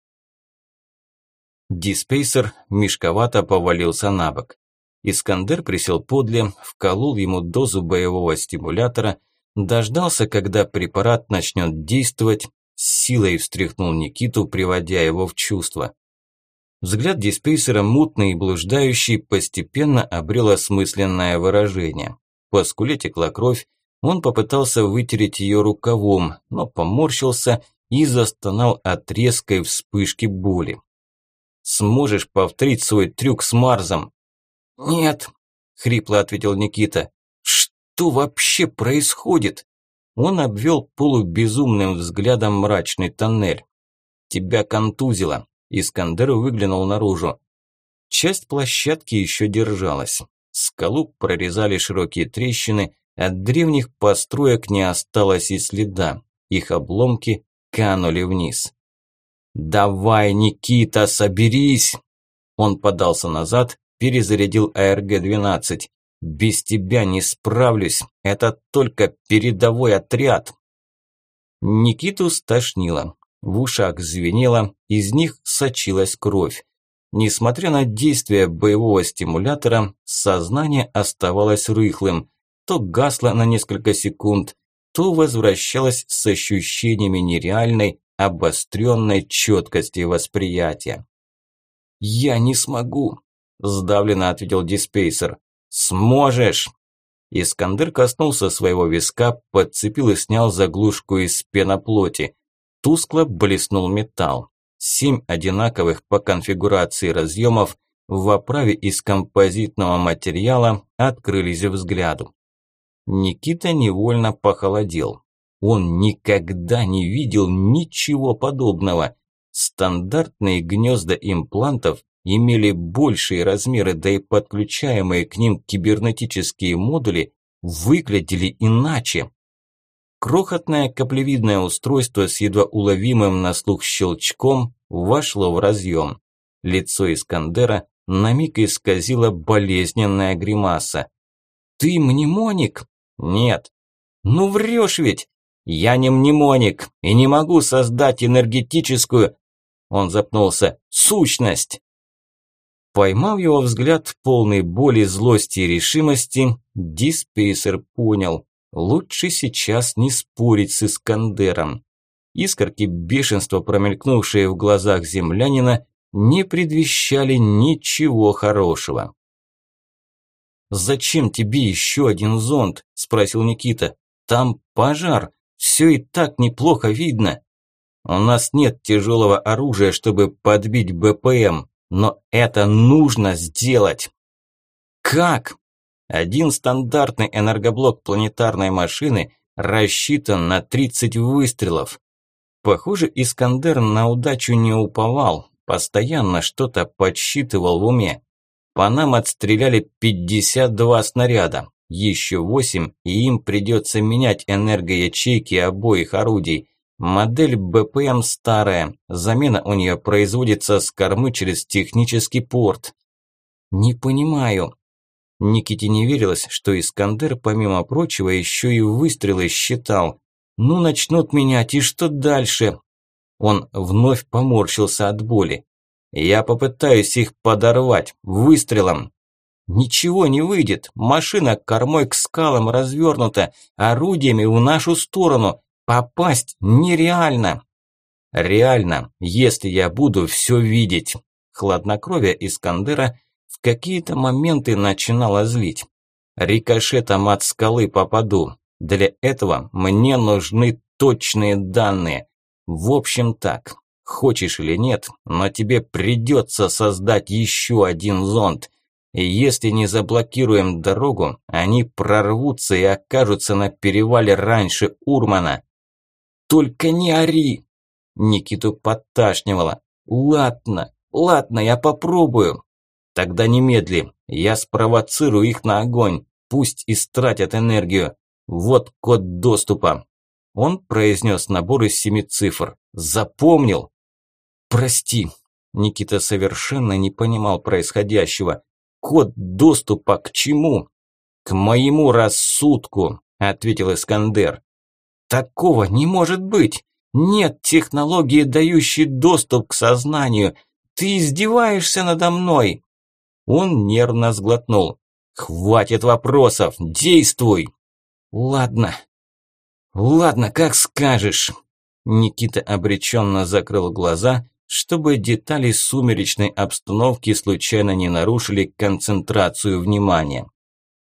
Диспейсер мешковато повалился на бок. Искандер присел подле, вколол ему дозу боевого стимулятора, дождался, когда препарат начнет действовать, силой встряхнул Никиту, приводя его в чувство. Взгляд диспейсера, мутный и блуждающий, постепенно обрел осмысленное выражение. По скуле текла кровь, он попытался вытереть ее рукавом, но поморщился и застонал от резкой вспышки боли. «Сможешь повторить свой трюк с Марзом?» «Нет», – хрипло ответил Никита. «Что вообще происходит?» Он обвел полубезумным взглядом мрачный тоннель. «Тебя контузило», – Искандер выглянул наружу. Часть площадки еще держалась. Скалу прорезали широкие трещины, от древних построек не осталось и следа. Их обломки канули вниз. «Давай, Никита, соберись!» Он подался назад, перезарядил АРГ-12. «Без тебя не справлюсь, это только передовой отряд!» Никиту стошнило, в ушах звенело, из них сочилась кровь. Несмотря на действие боевого стимулятора, сознание оставалось рыхлым, то гасло на несколько секунд, то возвращалось с ощущениями нереальной, обостренной четкости восприятия. «Я не смогу», Сдавленно ответил диспейсер. «Сможешь!» Искандер коснулся своего виска, подцепил и снял заглушку из пеноплоти. Тускло блеснул металл. Семь одинаковых по конфигурации разъемов в оправе из композитного материала открылись взгляду. Никита невольно похолодел. Он никогда не видел ничего подобного. Стандартные гнезда имплантов имели большие размеры, да и подключаемые к ним кибернетические модули выглядели иначе. Крохотное каплевидное устройство с едва уловимым на слух щелчком вошло в разъем. Лицо Искандера на миг исказило болезненная гримаса. «Ты мнемоник?» «Нет». «Ну врешь ведь!» «Я не мнемоник и не могу создать энергетическую...» Он запнулся. «Сущность!» Поймав его взгляд, полный боли, злости и решимости, диспейсер понял, лучше сейчас не спорить с Искандером. Искорки бешенства, промелькнувшие в глазах землянина, не предвещали ничего хорошего. «Зачем тебе еще один зонд?» – спросил Никита. «Там пожар, все и так неплохо видно». У нас нет тяжелого оружия, чтобы подбить БПМ, но это нужно сделать. Как? Один стандартный энергоблок планетарной машины рассчитан на 30 выстрелов. Похоже, Искандер на удачу не уповал, постоянно что-то подсчитывал в уме. По нам отстреляли 52 снаряда, еще 8, и им придется менять энергоячейки обоих орудий. Модель БПМ старая, замена у нее производится с кормы через технический порт. Не понимаю. Никите не верилось, что Искандер, помимо прочего, еще и выстрелы считал. Ну, начнут менять, и что дальше? Он вновь поморщился от боли. Я попытаюсь их подорвать выстрелом. Ничего не выйдет. Машина кормой к скалам развернута, орудиями в нашу сторону. Попасть нереально. Реально, если я буду все видеть. Хладнокровие Искандера в какие-то моменты начинало злить. Рикошетом от скалы попаду. Для этого мне нужны точные данные. В общем так, Хочешь или нет, но тебе придется создать еще один зонд. И если не заблокируем дорогу, они прорвутся и окажутся на перевале раньше Урмана. Только не ори! Никиту подташнивало. Ладно, ладно, я попробую. Тогда немедли, я спровоцирую их на огонь. Пусть истратят энергию. Вот код доступа. Он произнес набор из семи цифр. Запомнил. «Прости». Никита совершенно не понимал происходящего. «Код доступа к чему?» «К моему рассудку», – ответил Искандер. «Такого не может быть! Нет технологии, дающей доступ к сознанию! Ты издеваешься надо мной!» Он нервно сглотнул. «Хватит вопросов! Действуй!» «Ладно. Ладно, как скажешь!» Никита обреченно закрыл глаза чтобы детали сумеречной обстановки случайно не нарушили концентрацию внимания.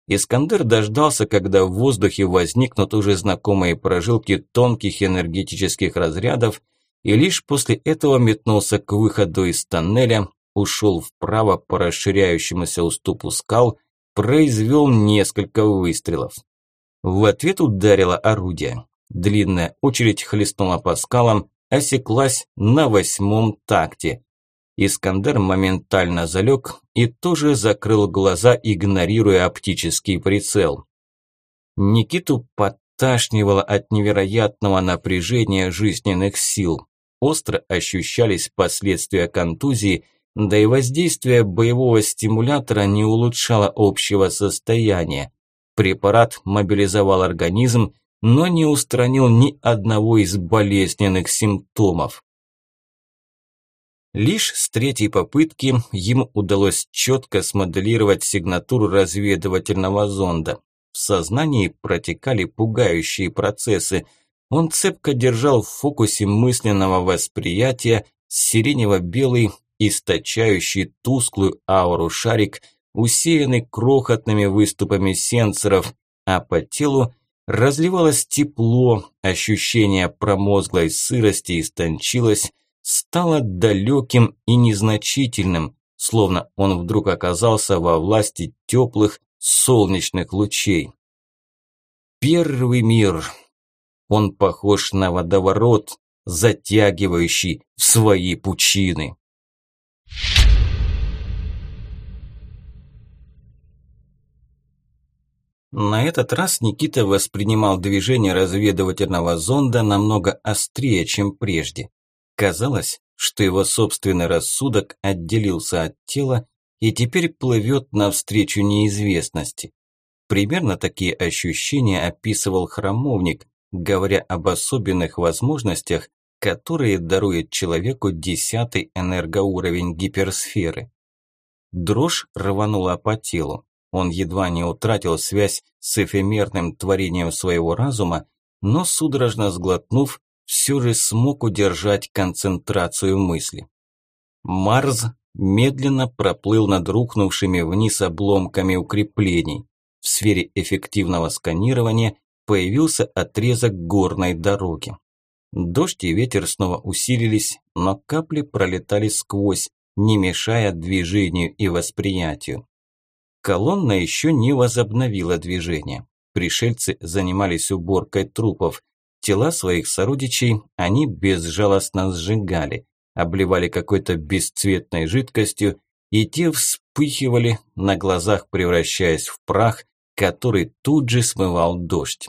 Искандер дождался, когда в воздухе возникнут уже знакомые прожилки тонких энергетических разрядов, и лишь после этого метнулся к выходу из тоннеля, ушел вправо по расширяющемуся уступу скал, произвел несколько выстрелов. В ответ ударило орудие. Длинная очередь хлестнула по скалам, осеклась на восьмом такте. Искандер моментально залег и тоже закрыл глаза, игнорируя оптический прицел. Никиту подташнивало от невероятного напряжения жизненных сил. Остро ощущались последствия контузии, да и воздействие боевого стимулятора не улучшало общего состояния. Препарат мобилизовал организм, но не устранил ни одного из болезненных симптомов. Лишь с третьей попытки ему удалось четко смоделировать сигнатуру разведывательного зонда. В сознании протекали пугающие процессы. Он цепко держал в фокусе мысленного восприятия сиренево-белый, источающий тусклую ауру шарик, усеянный крохотными выступами сенсоров, а по телу Разливалось тепло, ощущение промозглой сырости истончилось, стало далеким и незначительным, словно он вдруг оказался во власти теплых солнечных лучей. Первый мир. Он похож на водоворот, затягивающий в свои пучины. На этот раз Никита воспринимал движение разведывательного зонда намного острее, чем прежде. Казалось, что его собственный рассудок отделился от тела и теперь плывет навстречу неизвестности. Примерно такие ощущения описывал храмовник, говоря об особенных возможностях, которые дарует человеку десятый энергоуровень гиперсферы. Дрожь рванула по телу. Он едва не утратил связь с эфемерным творением своего разума, но судорожно сглотнув, все же смог удержать концентрацию мысли. Марс медленно проплыл над рухнувшими вниз обломками укреплений. В сфере эффективного сканирования появился отрезок горной дороги. Дождь и ветер снова усилились, но капли пролетали сквозь, не мешая движению и восприятию. Колонна еще не возобновила движение. Пришельцы занимались уборкой трупов. Тела своих сородичей они безжалостно сжигали, обливали какой-то бесцветной жидкостью, и те вспыхивали, на глазах превращаясь в прах, который тут же смывал дождь.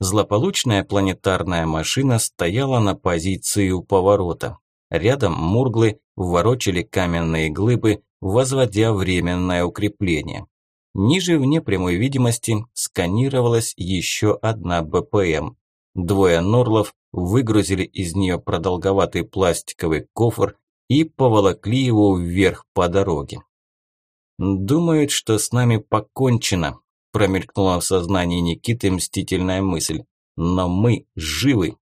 Злополучная планетарная машина стояла на позиции у поворота. Рядом мурглы ворочали каменные глыбы, возводя временное укрепление. Ниже вне прямой видимости сканировалась еще одна БПМ. Двое норлов выгрузили из нее продолговатый пластиковый кофр и поволокли его вверх по дороге. «Думают, что с нами покончено», – промелькнула в сознании Никиты мстительная мысль. «Но мы живы».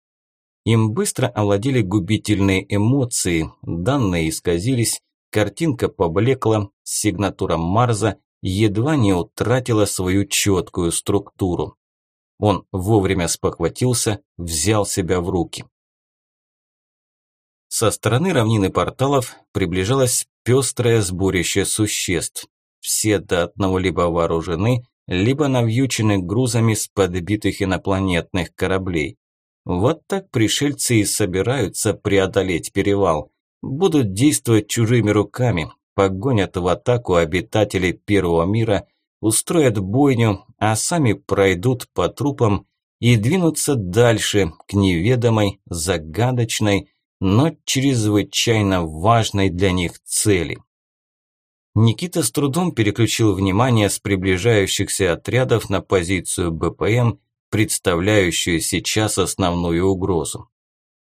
Им быстро овладели губительные эмоции, данные исказились, картинка поблекла, сигнатура Марза едва не утратила свою четкую структуру. Он вовремя спохватился, взял себя в руки. Со стороны равнины порталов приближалось пестрое сборище существ. Все до одного либо вооружены, либо навьючены грузами с подбитых инопланетных кораблей. Вот так пришельцы и собираются преодолеть перевал. Будут действовать чужими руками, погонят в атаку обитателей Первого мира, устроят бойню, а сами пройдут по трупам и двинутся дальше к неведомой, загадочной, но чрезвычайно важной для них цели. Никита с трудом переключил внимание с приближающихся отрядов на позицию БПМ, представляющую сейчас основную угрозу.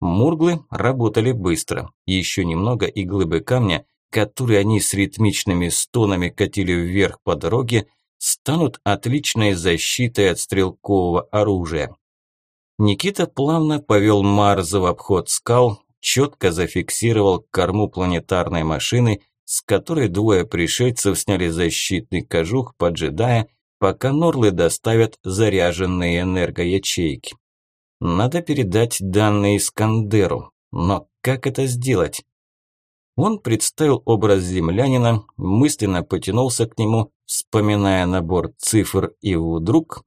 Мурглы работали быстро. Еще немного и глыбы камня которые они с ритмичными стонами катили вверх по дороге, станут отличной защитой от стрелкового оружия. Никита плавно повел Марза в обход скал, четко зафиксировал корму планетарной машины, с которой двое пришельцев сняли защитный кожух, поджидая, пока Норлы доставят заряженные энергоячейки. Надо передать данные Искандеру, но как это сделать? Он представил образ землянина, мысленно потянулся к нему, вспоминая набор цифр, и вдруг...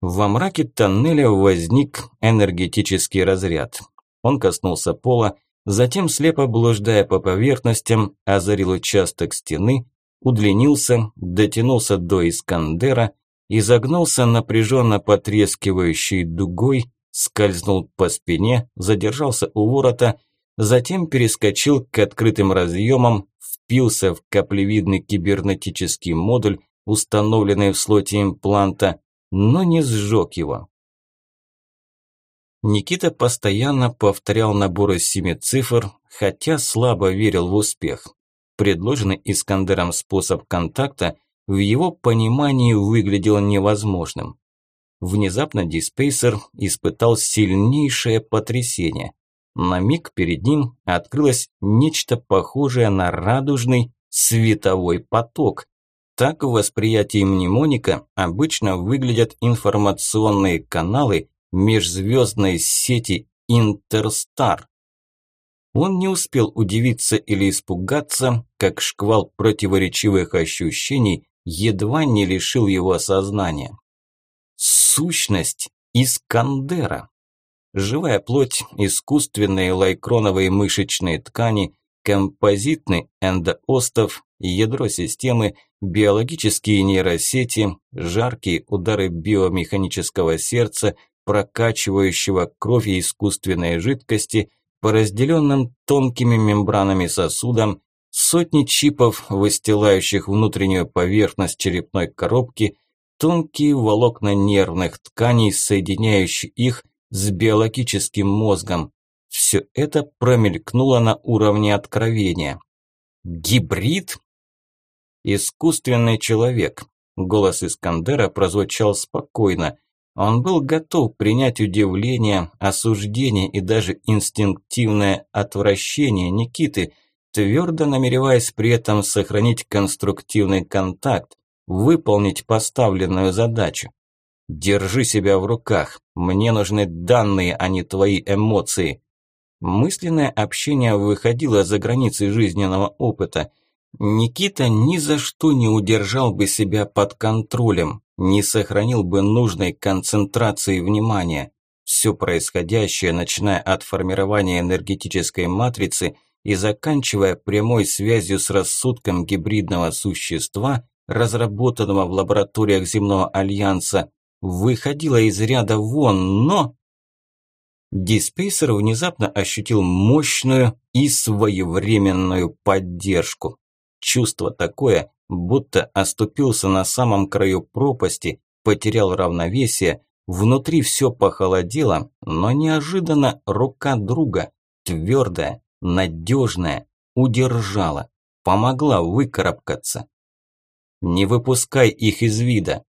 Во мраке тоннеля возник энергетический разряд. Он коснулся пола, затем, слепо блуждая по поверхностям, озарил участок стены, удлинился, дотянулся до Искандера, изогнулся напряженно потрескивающей дугой, скользнул по спине, задержался у ворота – затем перескочил к открытым разъемам, впился в каплевидный кибернетический модуль, установленный в слоте импланта, но не сжег его. Никита постоянно повторял набор из семи цифр, хотя слабо верил в успех. Предложенный Искандером способ контакта в его понимании выглядел невозможным. Внезапно диспейсер испытал сильнейшее потрясение. На миг перед ним открылось нечто похожее на радужный световой поток. Так в восприятии мнемоника обычно выглядят информационные каналы межзвездной сети Интерстар. Он не успел удивиться или испугаться, как шквал противоречивых ощущений едва не лишил его сознания. Сущность Искандера. Живая плоть, искусственные лайкроновые мышечные ткани, композитный эндоостов, ядро системы, биологические нейросети, жаркие удары биомеханического сердца, прокачивающего кровь и искусственные жидкости, по разделенным тонкими мембранами сосудам, сотни чипов, выстилающих внутреннюю поверхность черепной коробки, тонкие волокна нервных тканей, соединяющие их с биологическим мозгом. Все это промелькнуло на уровне откровения. Гибрид? Искусственный человек. Голос Искандера прозвучал спокойно. Он был готов принять удивление, осуждение и даже инстинктивное отвращение Никиты, твердо намереваясь при этом сохранить конструктивный контакт, выполнить поставленную задачу. Держи себя в руках. Мне нужны данные, а не твои эмоции. Мысленное общение выходило за границы жизненного опыта. Никита ни за что не удержал бы себя под контролем, не сохранил бы нужной концентрации внимания. Все происходящее, начиная от формирования энергетической матрицы и заканчивая прямой связью с рассудком гибридного существа, разработанного в лабораториях Земного Альянса, выходило из ряда вон, но... Диспейсер внезапно ощутил мощную и своевременную поддержку. Чувство такое, будто оступился на самом краю пропасти, потерял равновесие, внутри все похолодело, но неожиданно рука друга, твердая, надежная, удержала, помогла выкарабкаться. «Не выпускай их из вида!»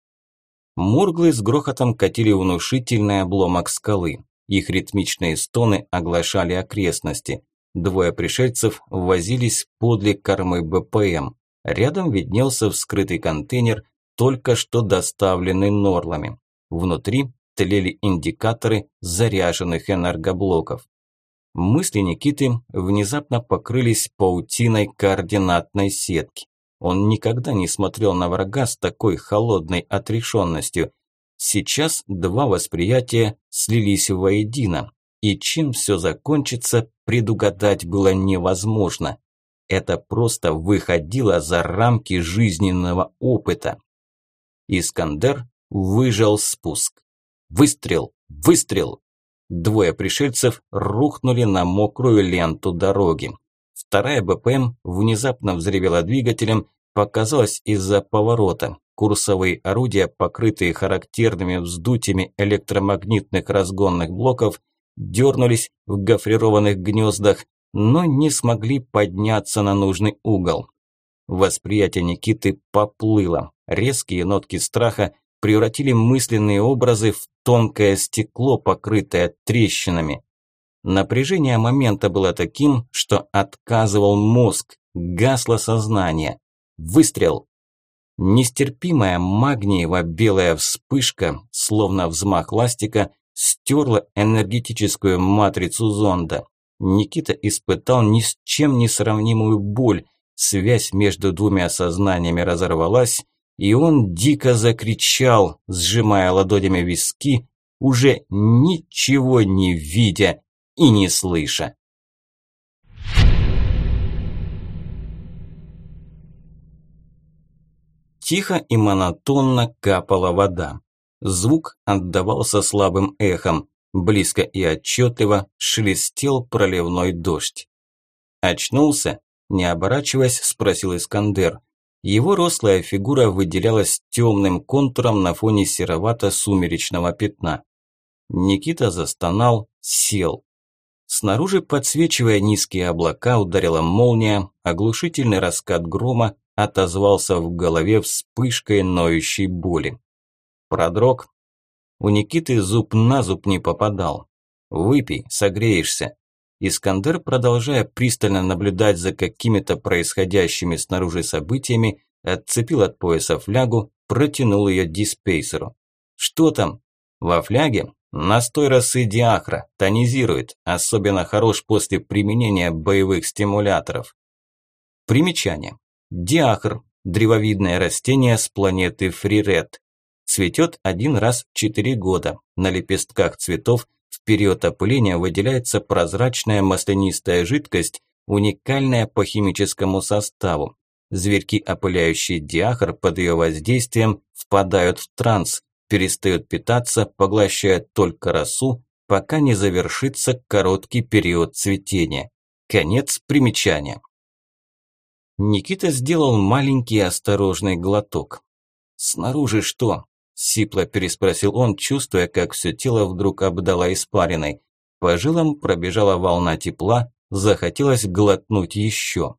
Мурглы с грохотом катили внушительный обломок скалы. Их ритмичные стоны оглашали окрестности. Двое пришельцев возились подле кормы БПМ. Рядом виднелся вскрытый контейнер, только что доставленный Норлами. Внутри тлели индикаторы заряженных энергоблоков. Мысли Никиты внезапно покрылись паутиной координатной сетки. Он никогда не смотрел на врага с такой холодной отрешенностью. Сейчас два восприятия слились воедино, и чем все закончится, предугадать было невозможно. Это просто выходило за рамки жизненного опыта. Искандер выжал спуск. Выстрел! Выстрел! Двое пришельцев рухнули на мокрую ленту дороги. Вторая БПМ внезапно взревела двигателем, показалась из-за поворота. Курсовые орудия, покрытые характерными вздутиями электромагнитных разгонных блоков, дернулись в гофрированных гнездах, но не смогли подняться на нужный угол. Восприятие Никиты поплыло. Резкие нотки страха превратили мысленные образы в тонкое стекло, покрытое трещинами. Напряжение момента было таким, что отказывал мозг, гасло сознание. Выстрел. Нестерпимая магниево-белая вспышка, словно взмах ластика, стерла энергетическую матрицу зонда. Никита испытал ни с чем не сравнимую боль, связь между двумя сознаниями разорвалась, и он дико закричал, сжимая ладонями виски, уже ничего не видя и не слыша. Тихо и монотонно капала вода. Звук отдавался слабым эхом. Близко и отчетливо шелестел проливной дождь. «Очнулся?» – не оборачиваясь, спросил Искандер. Его рослая фигура выделялась темным контуром на фоне серовато-сумеречного пятна. Никита застонал, сел. Снаружи, подсвечивая низкие облака, ударила молния, оглушительный раскат грома отозвался в голове вспышкой ноющей боли. Продрог. У Никиты зуб на зуб не попадал. «Выпей, согреешься». Искандер, продолжая пристально наблюдать за какими-то происходящими снаружи событиями, отцепил от пояса флягу, протянул ее диспейсеру. «Что там?» «Во фляге настой росы диахра, тонизирует, особенно хорош после применения боевых стимуляторов». Примечание. Диахр – древовидное растение с планеты Фрирет. Цветет один раз в четыре года. На лепестках цветов – в период опыления выделяется прозрачная маслянистая жидкость, уникальная по химическому составу. Зверьки, опыляющие диахр под ее воздействием, впадают в транс, перестают питаться, поглощают только росу, пока не завершится короткий период цветения. Конец примечания. Никита сделал маленький осторожный глоток. «Снаружи что?» Сипло переспросил он, чувствуя, как все тело вдруг обдало испариной. По жилам пробежала волна тепла, захотелось глотнуть еще.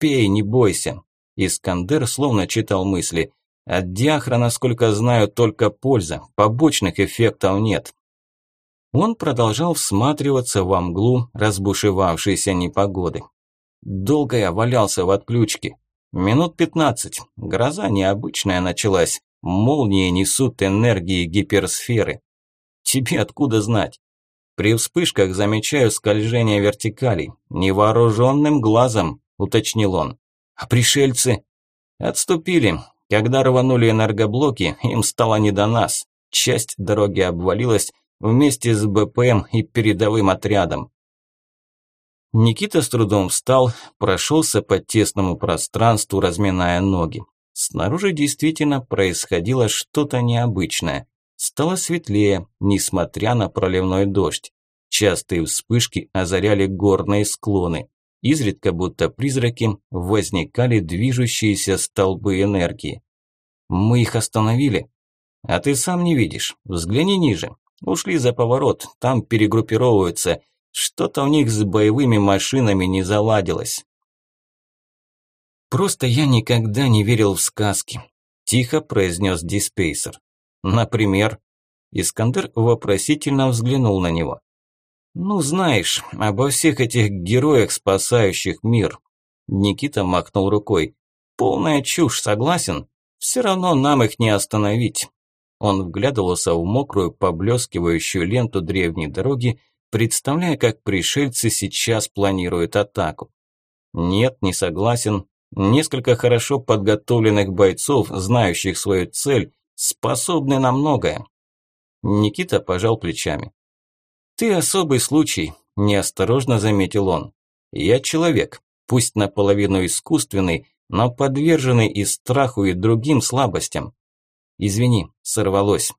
«Пей, не бойся!» Искандер словно читал мысли. «От диахра, насколько знаю, только польза, побочных эффектов нет». Он продолжал всматриваться во мглу разбушевавшейся непогоды. Долго я валялся в отключке. Минут пятнадцать. Гроза необычная началась. Молнии несут энергии гиперсферы. Тебе откуда знать? При вспышках замечаю скольжение вертикалей. Невооруженным глазом, уточнил он. А пришельцы? Отступили. Когда рванули энергоблоки, им стало не до нас. Часть дороги обвалилась вместе с БПМ и передовым отрядом. Никита с трудом встал, прошелся по тесному пространству, разминая ноги. Снаружи действительно происходило что-то необычное. Стало светлее, несмотря на проливной дождь. Частые вспышки озаряли горные склоны. Изредка, будто призраки, возникали движущиеся столбы энергии. Мы их остановили. А ты сам не видишь. Взгляни ниже. Ушли за поворот, там перегруппировываются. Что-то у них с боевыми машинами не заладилось. «Просто я никогда не верил в сказки», – тихо произнес диспейсер. «Например?» Искандер вопросительно взглянул на него. «Ну, знаешь, обо всех этих героях, спасающих мир». Никита махнул рукой. «Полная чушь, согласен? Все равно нам их не остановить». Он вглядывался в мокрую, поблескивающую ленту древней дороги, представляя, как пришельцы сейчас планируют атаку. «Нет, не согласен. Несколько хорошо подготовленных бойцов, знающих свою цель, способны на многое. Никита пожал плечами. «Ты особый случай», – неосторожно заметил он. «Я человек, пусть наполовину искусственный, но подверженный и страху, и другим слабостям. Извини, сорвалось».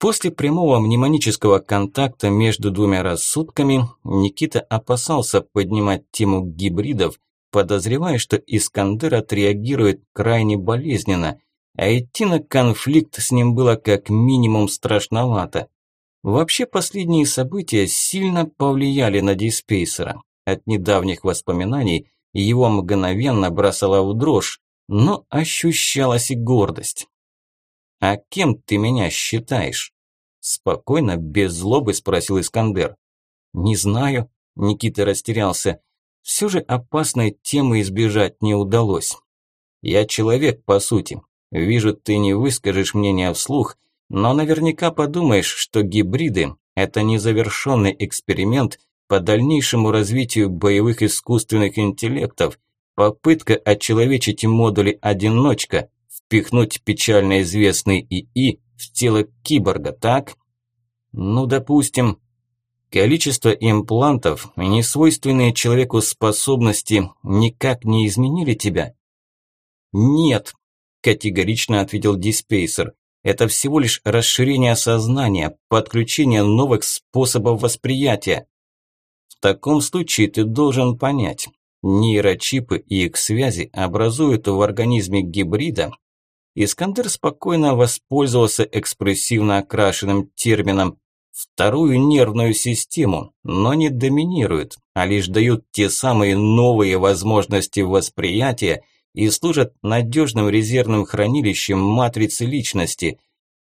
После прямого мнемонического контакта между двумя рассудками Никита опасался поднимать тему гибридов, подозревая, что Искандер отреагирует крайне болезненно, а идти на конфликт с ним было как минимум страшновато. Вообще последние события сильно повлияли на диспейсера. От недавних воспоминаний его мгновенно бросало в дрожь, но ощущалась и гордость. «А кем ты меня считаешь?» Спокойно, без злобы спросил Искандер. «Не знаю», – Никита растерялся. Все же опасной темы избежать не удалось. Я человек, по сути. Вижу, ты не выскажешь мнение вслух, но наверняка подумаешь, что гибриды – это незавершенный эксперимент по дальнейшему развитию боевых искусственных интеллектов, попытка очеловечить модули «одиночка», впихнуть печально известный ИИ в тело киборга, так? Ну, допустим, Количество имплантов и несвойственные человеку способности никак не изменили тебя? Нет, категорично ответил диспейсер. Это всего лишь расширение сознания, подключение новых способов восприятия. В таком случае ты должен понять, нейрочипы и их связи образуют в организме гибрида. Искандер спокойно воспользовался экспрессивно окрашенным термином вторую нервную систему, но не доминируют, а лишь дают те самые новые возможности восприятия и служат надежным резервным хранилищем матрицы личности.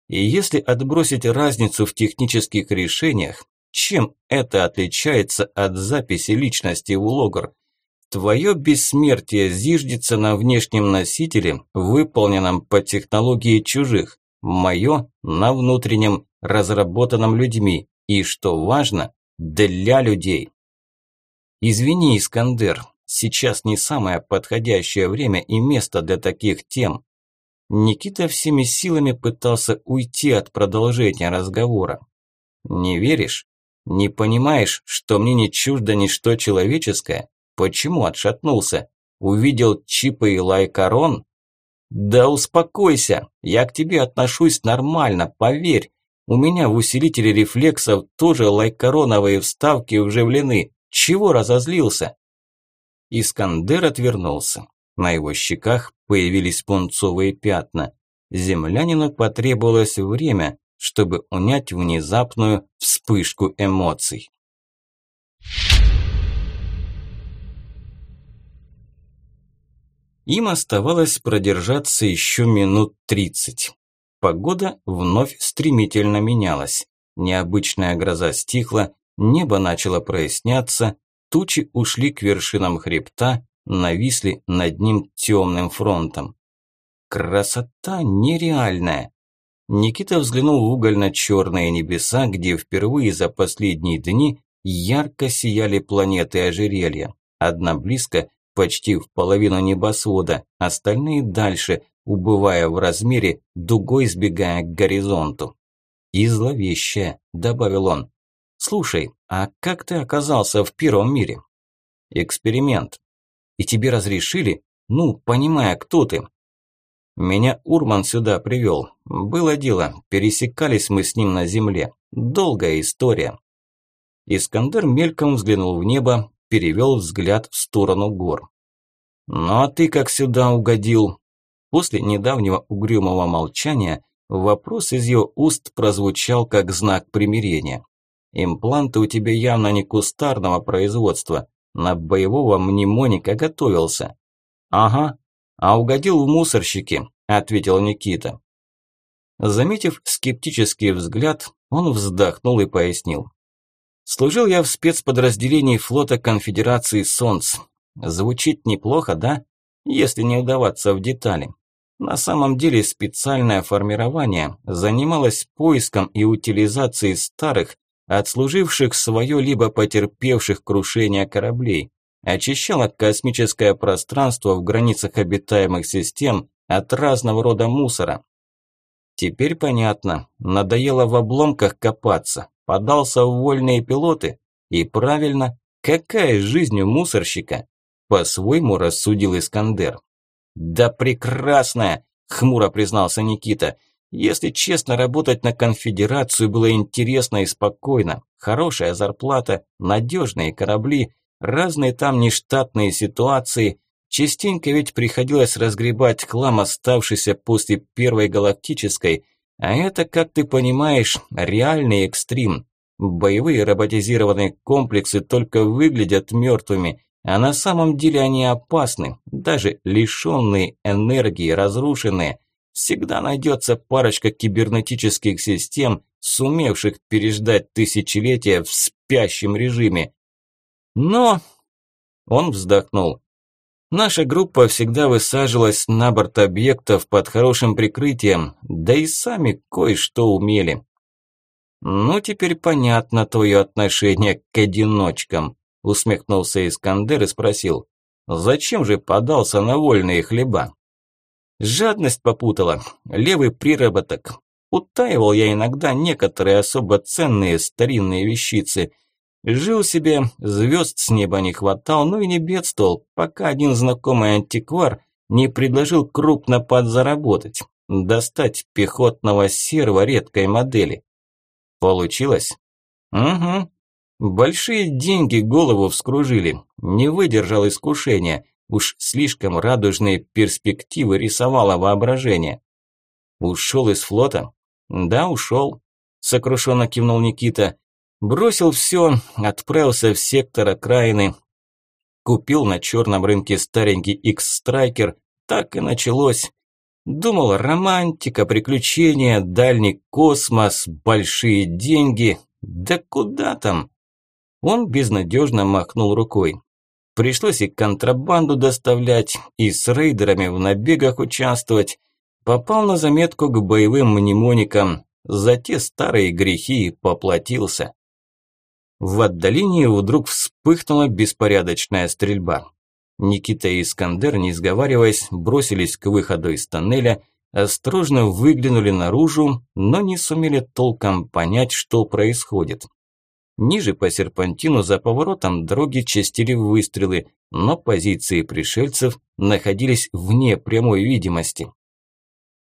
И если отбросить разницу в технических решениях, чем это отличается от записи личности в логр? Твое бессмертие зиждется на внешнем носителе, выполненном по технологии чужих, мое – на внутреннем, разработанном людьми и, что важно, для людей. Извини, Искандер, сейчас не самое подходящее время и место для таких тем. Никита всеми силами пытался уйти от продолжения разговора. Не веришь? Не понимаешь, что мне не чуждо ничто человеческое? Почему отшатнулся? Увидел чипы и лайкарон? Да успокойся, я к тебе отношусь нормально, поверь. У меня в усилителе рефлексов тоже лайкороновые вставки вживлены. Чего разозлился? Искандер отвернулся. На его щеках появились пунцовые пятна. Землянину потребовалось время, чтобы унять внезапную вспышку эмоций. Им оставалось продержаться еще минут тридцать. Погода вновь стремительно менялась. Необычная гроза стихла, небо начало проясняться, тучи ушли к вершинам хребта, нависли над ним темным фронтом. красота нереальная. Никита взглянул в угольно-черные небеса, где впервые за последние дни ярко сияли планеты ожерелья. Одна близко, почти в половину небосвода, остальные дальше, убывая в размере, дугой сбегая к горизонту. «И зловещая», – добавил он. «Слушай, а как ты оказался в первом мире?» «Эксперимент. И тебе разрешили? Ну, понимая, кто ты?» «Меня Урман сюда привел. Было дело, пересекались мы с ним на земле. Долгая история». Искандер мельком взглянул в небо, перевел взгляд в сторону гор. «Ну а ты как сюда угодил?» После недавнего угрюмого молчания вопрос из ее уст прозвучал как знак примирения. «Импланты у тебя явно не кустарного производства. На боевого мнемоника готовился». «Ага, а угодил в мусорщики», – ответил Никита. Заметив скептический взгляд, он вздохнул и пояснил. Служил я в спецподразделении флота Конфедерации Солнц. Звучит неплохо, да? Если не удаваться в детали. На самом деле специальное формирование занималось поиском и утилизацией старых, отслуживших свое либо потерпевших крушение кораблей, очищало космическое пространство в границах обитаемых систем от разного рода мусора. Теперь понятно, надоело в обломках копаться, подался в вольные пилоты. И правильно, какая жизнь у мусорщика? По-своему рассудил Искандер. Да прекрасная, хмуро признался Никита. Если честно, работать на конфедерацию было интересно и спокойно. Хорошая зарплата, надежные корабли, разные там нештатные ситуации. Частенько ведь приходилось разгребать хлам, оставшийся после первой галактической, а это, как ты понимаешь, реальный экстрим. Боевые роботизированные комплексы только выглядят мертвыми, а на самом деле они опасны, даже лишенные энергии, разрушенные. Всегда найдется парочка кибернетических систем, сумевших переждать тысячелетия в спящем режиме. Но... Он вздохнул. Наша группа всегда высаживалась на борт объектов под хорошим прикрытием, да и сами кое-что умели. Ну, теперь понятно твое отношение к одиночкам, усмехнулся Искандер и спросил, зачем же подался на вольные хлеба? Жадность попутала, левый приработок. Утаивал я иногда некоторые особо ценные старинные вещицы – Жил себе, звезд с неба не хватал, но и не бедствовал, пока один знакомый антиквар не предложил крупно подзаработать, достать пехотного серва редкой модели. Получилось? Угу. Большие деньги голову вскружили, не выдержал искушения, уж слишком радужные перспективы рисовало воображение. Ушел из флота? Да, ушел, сокрушенно кивнул Никита. Бросил все, отправился в сектор окраины. Купил на черном рынке старенький X-Striker. Так и началось. Думал, романтика, приключения, дальний космос, большие деньги. Да куда там? Он безнадежно махнул рукой. Пришлось и контрабанду доставлять, и с рейдерами в набегах участвовать. Попал на заметку к боевым мнемоникам. За те старые грехи поплатился. В отдалении вдруг вспыхнула беспорядочная стрельба. Никита и Искандер, не сговариваясь, бросились к выходу из тоннеля, осторожно выглянули наружу, но не сумели толком понять, что происходит. Ниже по серпантину за поворотом дороги чистили выстрелы, но позиции пришельцев находились вне прямой видимости.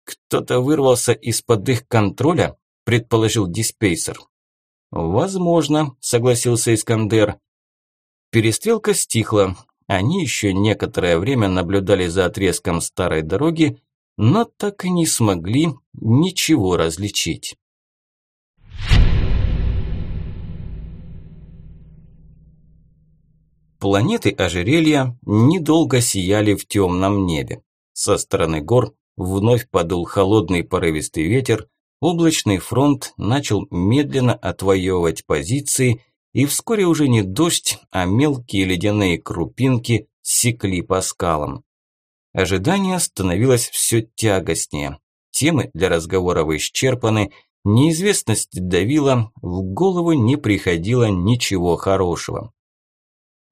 «Кто-то вырвался из-под их контроля?» – предположил диспейсер. «Возможно», – согласился Искандер. Перестрелка стихла. Они еще некоторое время наблюдали за отрезком старой дороги, но так и не смогли ничего различить. Планеты ожерелья недолго сияли в темном небе. Со стороны гор вновь подул холодный порывистый ветер, Облачный фронт начал медленно отвоевывать позиции, и вскоре уже не дождь, а мелкие ледяные крупинки секли по скалам. Ожидание становилось все тягостнее. Темы для разговоров исчерпаны, неизвестность давила, в голову не приходило ничего хорошего.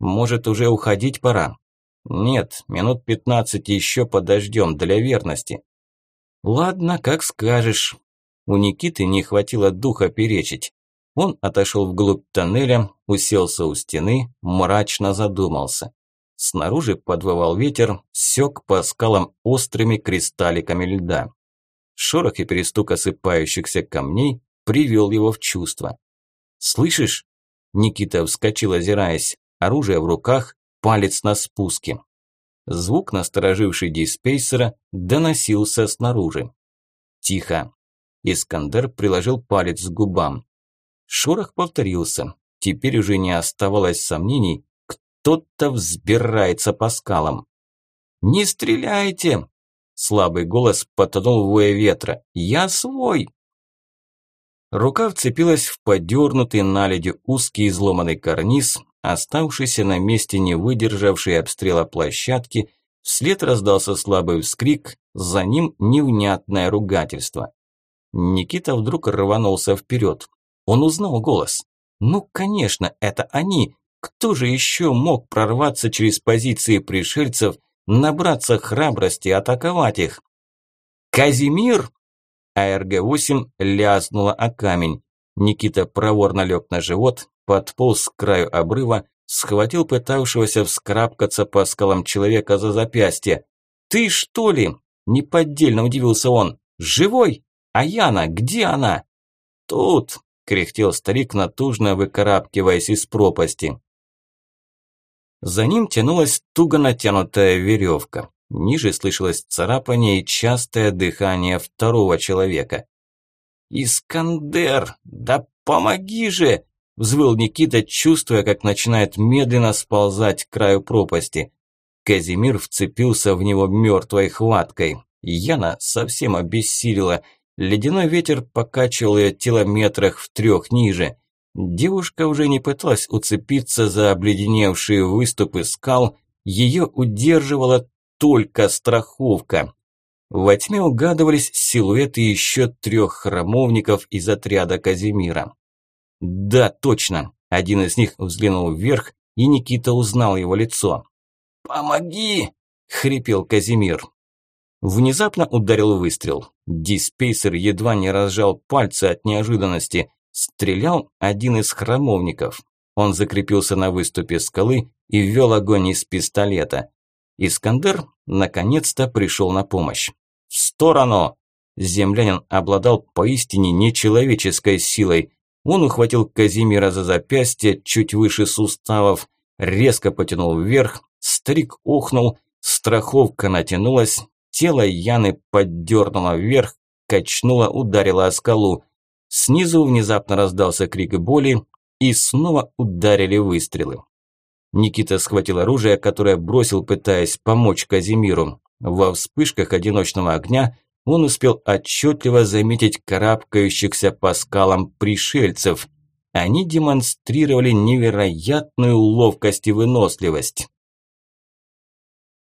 Может, уже уходить пора? Нет, минут пятнадцать еще подождем для верности. Ладно, как скажешь. У Никиты не хватило духа перечить. Он отошел вглубь тоннеля, уселся у стены, мрачно задумался. Снаружи подвывал ветер, сёк по скалам острыми кристалликами льда. Шорох и перестук осыпающихся камней привел его в чувство. «Слышишь?» Никита вскочил, озираясь. Оружие в руках, палец на спуске. Звук, настороживший диспейсера, доносился снаружи. Тихо. Искандер приложил палец к губам. Шорох повторился. Теперь уже не оставалось сомнений, кто-то взбирается по скалам. «Не стреляйте!» Слабый голос потонул в вое ветра. «Я свой!» Рука вцепилась в подернутый наледью узкий изломанный карниз, оставшийся на месте не выдержавшей обстрела площадки, вслед раздался слабый вскрик, за ним невнятное ругательство. Никита вдруг рванулся вперед. Он узнал голос. Ну, конечно, это они. Кто же еще мог прорваться через позиции пришельцев, набраться храбрости, атаковать их? «Казимир!» АРГ-8 лязнула о камень. Никита проворно лег на живот, подполз к краю обрыва, схватил пытавшегося вскрабкаться по скалам человека за запястье. «Ты что ли?» – неподдельно удивился он. «Живой? А Яна, где она?» «Тут!» кряхтел старик, натужно выкарабкиваясь из пропасти. За ним тянулась туго натянутая веревка. Ниже слышалось царапание и частое дыхание второго человека. «Искандер, да помоги же!» – взвыл Никита, чувствуя, как начинает медленно сползать к краю пропасти. Казимир вцепился в него мертвой хваткой. Яна совсем обессилила – Ледяной ветер покачивал ее тело метрах в трех ниже. Девушка уже не пыталась уцепиться за обледеневшие выступы скал, ее удерживала только страховка. Во тьме угадывались силуэты еще трех храмовников из отряда Казимира. Да, точно. Один из них взглянул вверх, и Никита узнал его лицо. «Помоги!» – хрипел Казимир. Внезапно ударил выстрел. Диспейсер едва не разжал пальцы от неожиданности. Стрелял один из храмовников. Он закрепился на выступе скалы и ввел огонь из пистолета. Искандер наконец-то пришел на помощь. «В сторону!» Землянин обладал поистине нечеловеческой силой. Он ухватил Казимира за запястье чуть выше суставов, резко потянул вверх, старик охнул, страховка натянулась, Тело Яны поддернуло вверх, качнуло, ударило о скалу. Снизу внезапно раздался крик боли, и снова ударили выстрелы. Никита схватил оружие, которое бросил, пытаясь помочь Казимиру. Во вспышках одиночного огня он успел отчетливо заметить карабкающихся по скалам пришельцев. Они демонстрировали невероятную ловкость и выносливость.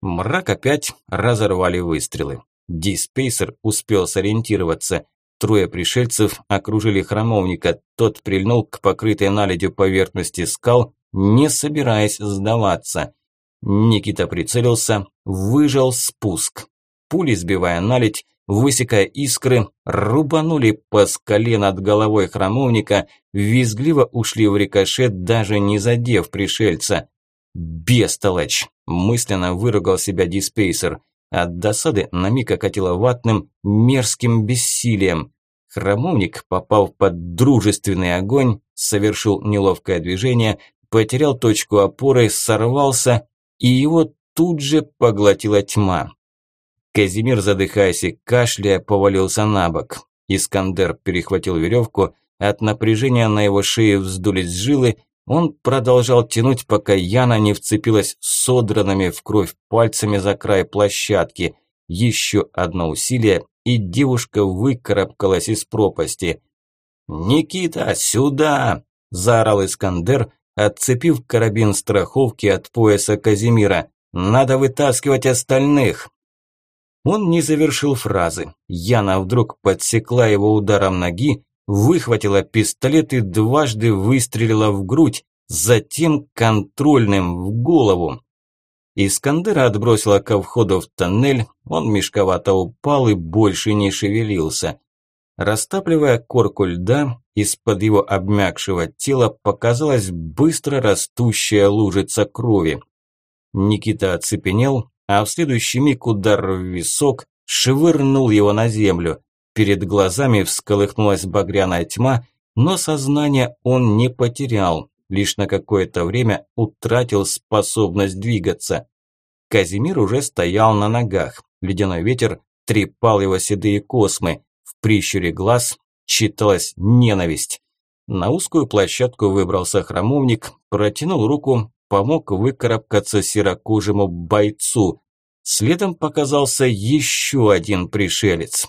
Мрак опять разорвали выстрелы. Диспейсер успел сориентироваться. Трое пришельцев окружили храмовника. Тот прильнул к покрытой наледью поверхности скал, не собираясь сдаваться. Никита прицелился, выжал спуск. Пули, сбивая наледь, высекая искры, рубанули по скале над головой храмовника, визгливо ушли в рикошет, даже не задев пришельца. «Бестолочь!» – мысленно выругал себя диспейсер. От досады на миг окатило ватным, мерзким бессилием. Хромовник, попав под дружественный огонь, совершил неловкое движение, потерял точку опоры, сорвался, и его тут же поглотила тьма. Казимир, задыхаясь и кашляя, повалился на бок. Искандер перехватил веревку, от напряжения на его шее вздулись жилы, он продолжал тянуть, пока Яна не вцепилась содранными в кровь пальцами за край площадки. Еще одно усилие, и девушка выкарабкалась из пропасти. «Никита, сюда!» – заорал Искандер, отцепив карабин страховки от пояса Казимира. «Надо вытаскивать остальных! Он не завершил фразы. Яна вдруг подсекла его ударом ноги, выхватила пистолет и дважды выстрелила в грудь, затем контрольным в голову. Искандера отбросила ко входу в тоннель, он мешковато упал и больше не шевелился. Растапливая корку льда, из-под его обмякшего тела показалась быстро растущая лужица крови. Никита оцепенел, а в следующий миг удар в висок швырнул его на землю. Перед глазами всколыхнулась багряная тьма, но сознание он не потерял, лишь на какое-то время утратил способность двигаться. Казимир уже стоял на ногах, ледяной ветер трепал его седые космы, в прищуре глаз читалась ненависть. На узкую площадку выбрался храмовник, протянул руку, помог выкарабкаться серокожему бойцу. Следом показался еще один пришелец.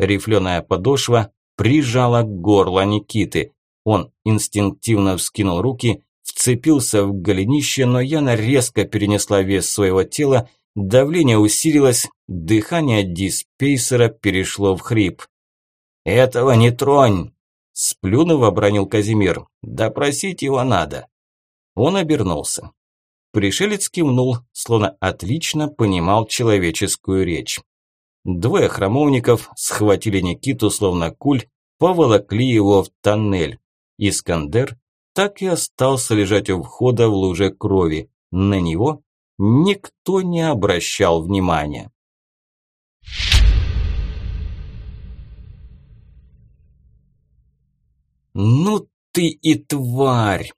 Рифленая подошва прижала горло Никиты. Он инстинктивно вскинул руки, вцепился в голенище, но Яна резко перенесла вес своего тела, давление усилилось, дыхание диспейсера перешло в хрип. «Этого не тронь!» Сплюнув, обронил Казимир. «Допросить его надо». Он обернулся. Пришелец кивнул, словно отлично понимал человеческую речь. Двое храмовников схватили Никиту, словно куль, поволокли его в тоннель. Искандер так и остался лежать у входа в луже крови. На него никто не обращал внимания. «Ну ты и тварь!»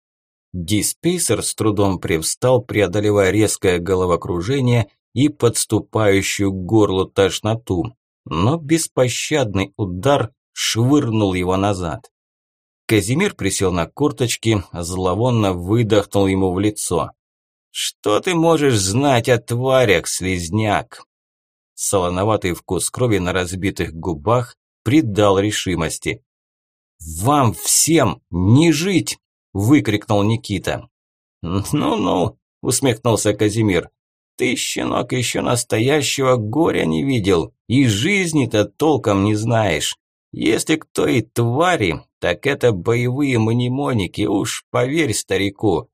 Диспейсер с трудом привстал, преодолевая резкое головокружение и подступающую к горлу тошноту, но беспощадный удар швырнул его назад. Казимир присел на корточки, зловонно выдохнул ему в лицо. «Что ты можешь знать о тварях, слизняк?» Солоноватый вкус крови на разбитых губах придал решимости. «Вам всем не жить!» – выкрикнул Никита. «Ну-ну», – усмехнулся Казимир. «Ты, щенок, еще настоящего горя не видел и жизни-то толком не знаешь. Если кто и твари, так это боевые мнемоники, уж поверь старику.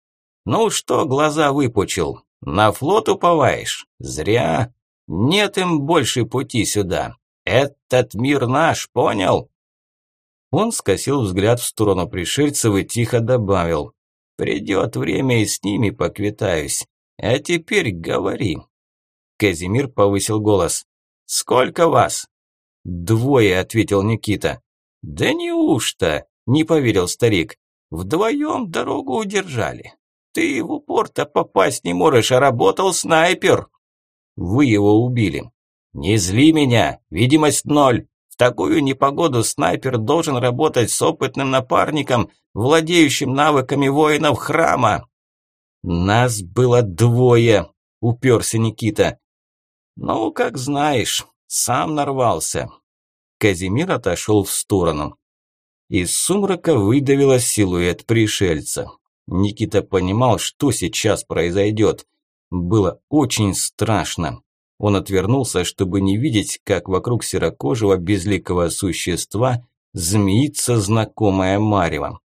Ну что глаза выпучил, на флот уповаешь? Зря. Нет им больше пути сюда. Этот мир наш, понял?» Он скосил взгляд в сторону пришельцев и тихо добавил. «Придет время и с ними поквитаюсь. А теперь говори». Казимир повысил голос. «Сколько вас?» «Двое», – ответил Никита. «Да неужто?» – не поверил старик. «Вдвоем дорогу удержали. Ты в упор-то попасть не можешь, а работал снайпер». «Вы его убили». «Не зли меня, видимость ноль такую непогоду снайпер должен работать с опытным напарником, владеющим навыками воинов храма. Нас было двое, уперся Никита. Ну, как знаешь, сам нарвался. Казимир отошел в сторону. Из сумрака выдавило силуэт пришельца. Никита понимал, что сейчас произойдет. Было очень страшно. Он отвернулся, чтобы не видеть, как вокруг серокожего безликого существа змеится знакомая марево.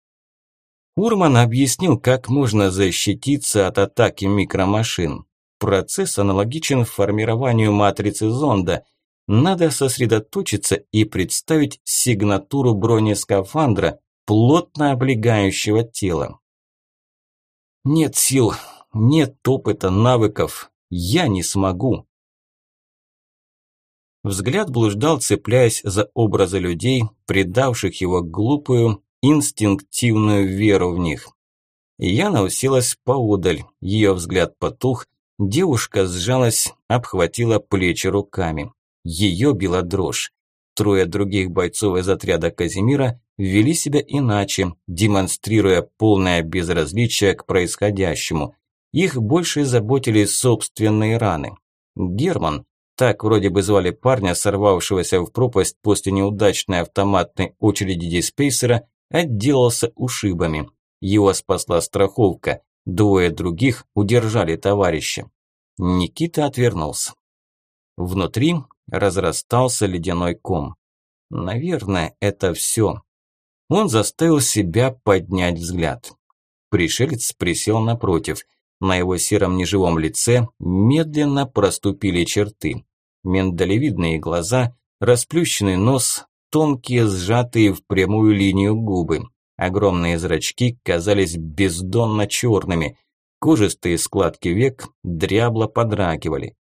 Урман объяснил, как можно защититься от атаки микромашин. Процесс аналогичен формированию матрицы зонда. Надо сосредоточиться и представить сигнатуру бронескафандра, плотно облегающего тело. Нет сил, нет опыта, навыков. Я не смогу. Взгляд блуждал, цепляясь за образы людей, предавших его глупую, инстинктивную веру в них. Яна уселась поодаль, ее взгляд потух, девушка сжалась, обхватила плечи руками. Ее била дрожь. Трое других бойцов из отряда Казимира вели себя иначе, демонстрируя полное безразличие к происходящему. Их больше заботили собственные раны. Герман, так вроде бы звали парня, сорвавшегося в пропасть после неудачной автоматной очереди диспейсера, отделался ушибами. Его спасла страховка. Двое других удержали товарища. Никита отвернулся. Внутри разрастался ледяной ком. Наверное, это все. Он заставил себя поднять взгляд. Пришелец присел напротив. На его сером неживом лице медленно проступили черты. Миндалевидные глаза, расплющенный нос, тонкие сжатые в прямую линию губы. Огромные зрачки казались бездонно черными. Кожистые складки век дрябло подрагивали.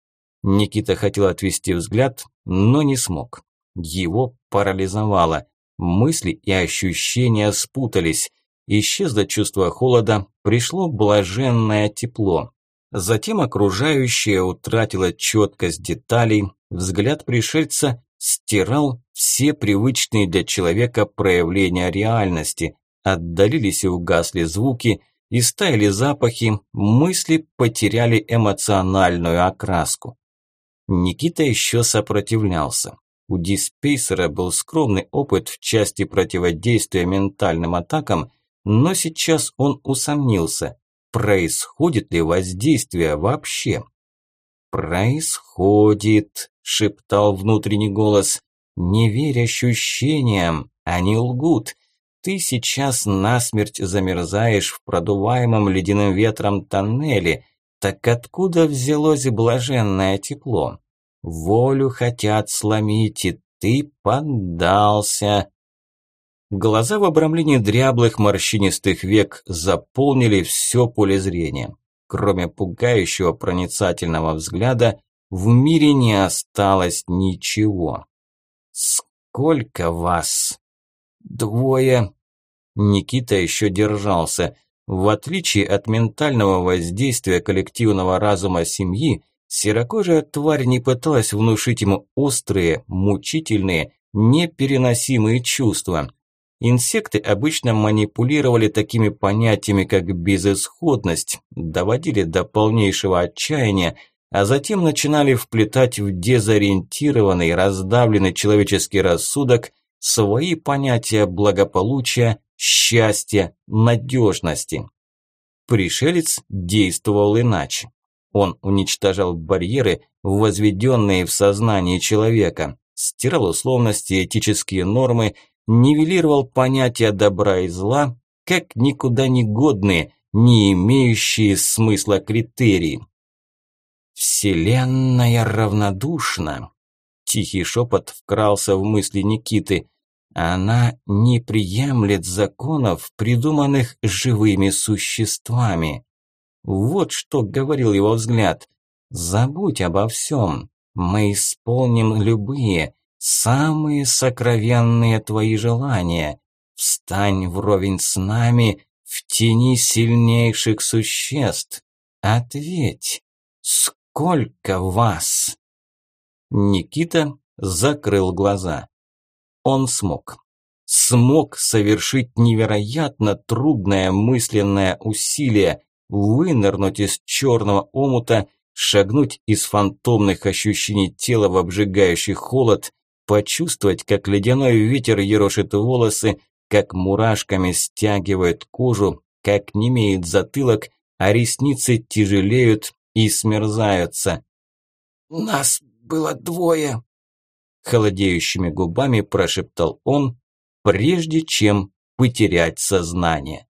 Никита хотел отвести взгляд, но не смог. Его парализовало. Мысли и ощущения спутались. Исчезло чувство холода, пришло блаженное тепло. Затем окружающее утратило четкость деталей, взгляд пришельца стирал все привычные для человека проявления реальности, отдалились и угасли звуки, и стаяли запахи, мысли потеряли эмоциональную окраску. Никита еще сопротивлялся. У диспейсера был скромный опыт в части противодействия ментальным атакам, но сейчас он усомнился, происходит ли воздействие вообще. «Происходит», – шептал внутренний голос. «Не верь ощущениям, они лгут. Ты сейчас насмерть замерзаешь в продуваемом ледяным ветром тоннеле. Так откуда взялось блаженное тепло? Волю хотят сломить, и ты поддался. Глаза в обрамлении дряблых морщинистых век заполнили все поле зрения. Кроме пугающего проницательного взгляда, в мире не осталось ничего. «Сколько вас?» «Двое». Никита еще держался. В отличие от ментального воздействия коллективного разума семьи, Серокожая тварь не пыталась внушить ему острые, мучительные, непереносимые чувства. Инсекты обычно манипулировали такими понятиями, как безысходность, доводили до полнейшего отчаяния, а затем начинали вплетать в дезориентированный, раздавленный человеческий рассудок свои понятия благополучия, счастья, надежности. Пришелец действовал иначе. Он уничтожал барьеры, возведенные в сознании человека, стирал условности, этические нормы, нивелировал понятия добра и зла, как никуда не годные, не имеющие смысла критерии. «Вселенная равнодушна», – тихий шепот вкрался в мысли Никиты. «Она не приемлет законов, придуманных живыми существами». Вот что говорил его взгляд. «Забудь обо всем. Мы исполним любые, самые сокровенные твои желания. Встань вровень с нами в тени сильнейших существ. Ответь, сколько вас?» Никита закрыл глаза. Он смог. Смог совершить невероятно трудное мысленное усилие, вынырнуть из черного омута, шагнуть из фантомных ощущений тела в обжигающий холод, почувствовать, как ледяной ветер ерошит волосы, как мурашками стягивает кожу, как немеет затылок, а ресницы тяжелеют и смерзаются. «Нас было двое», – холодеющими губами прошептал он, прежде чем потерять сознание.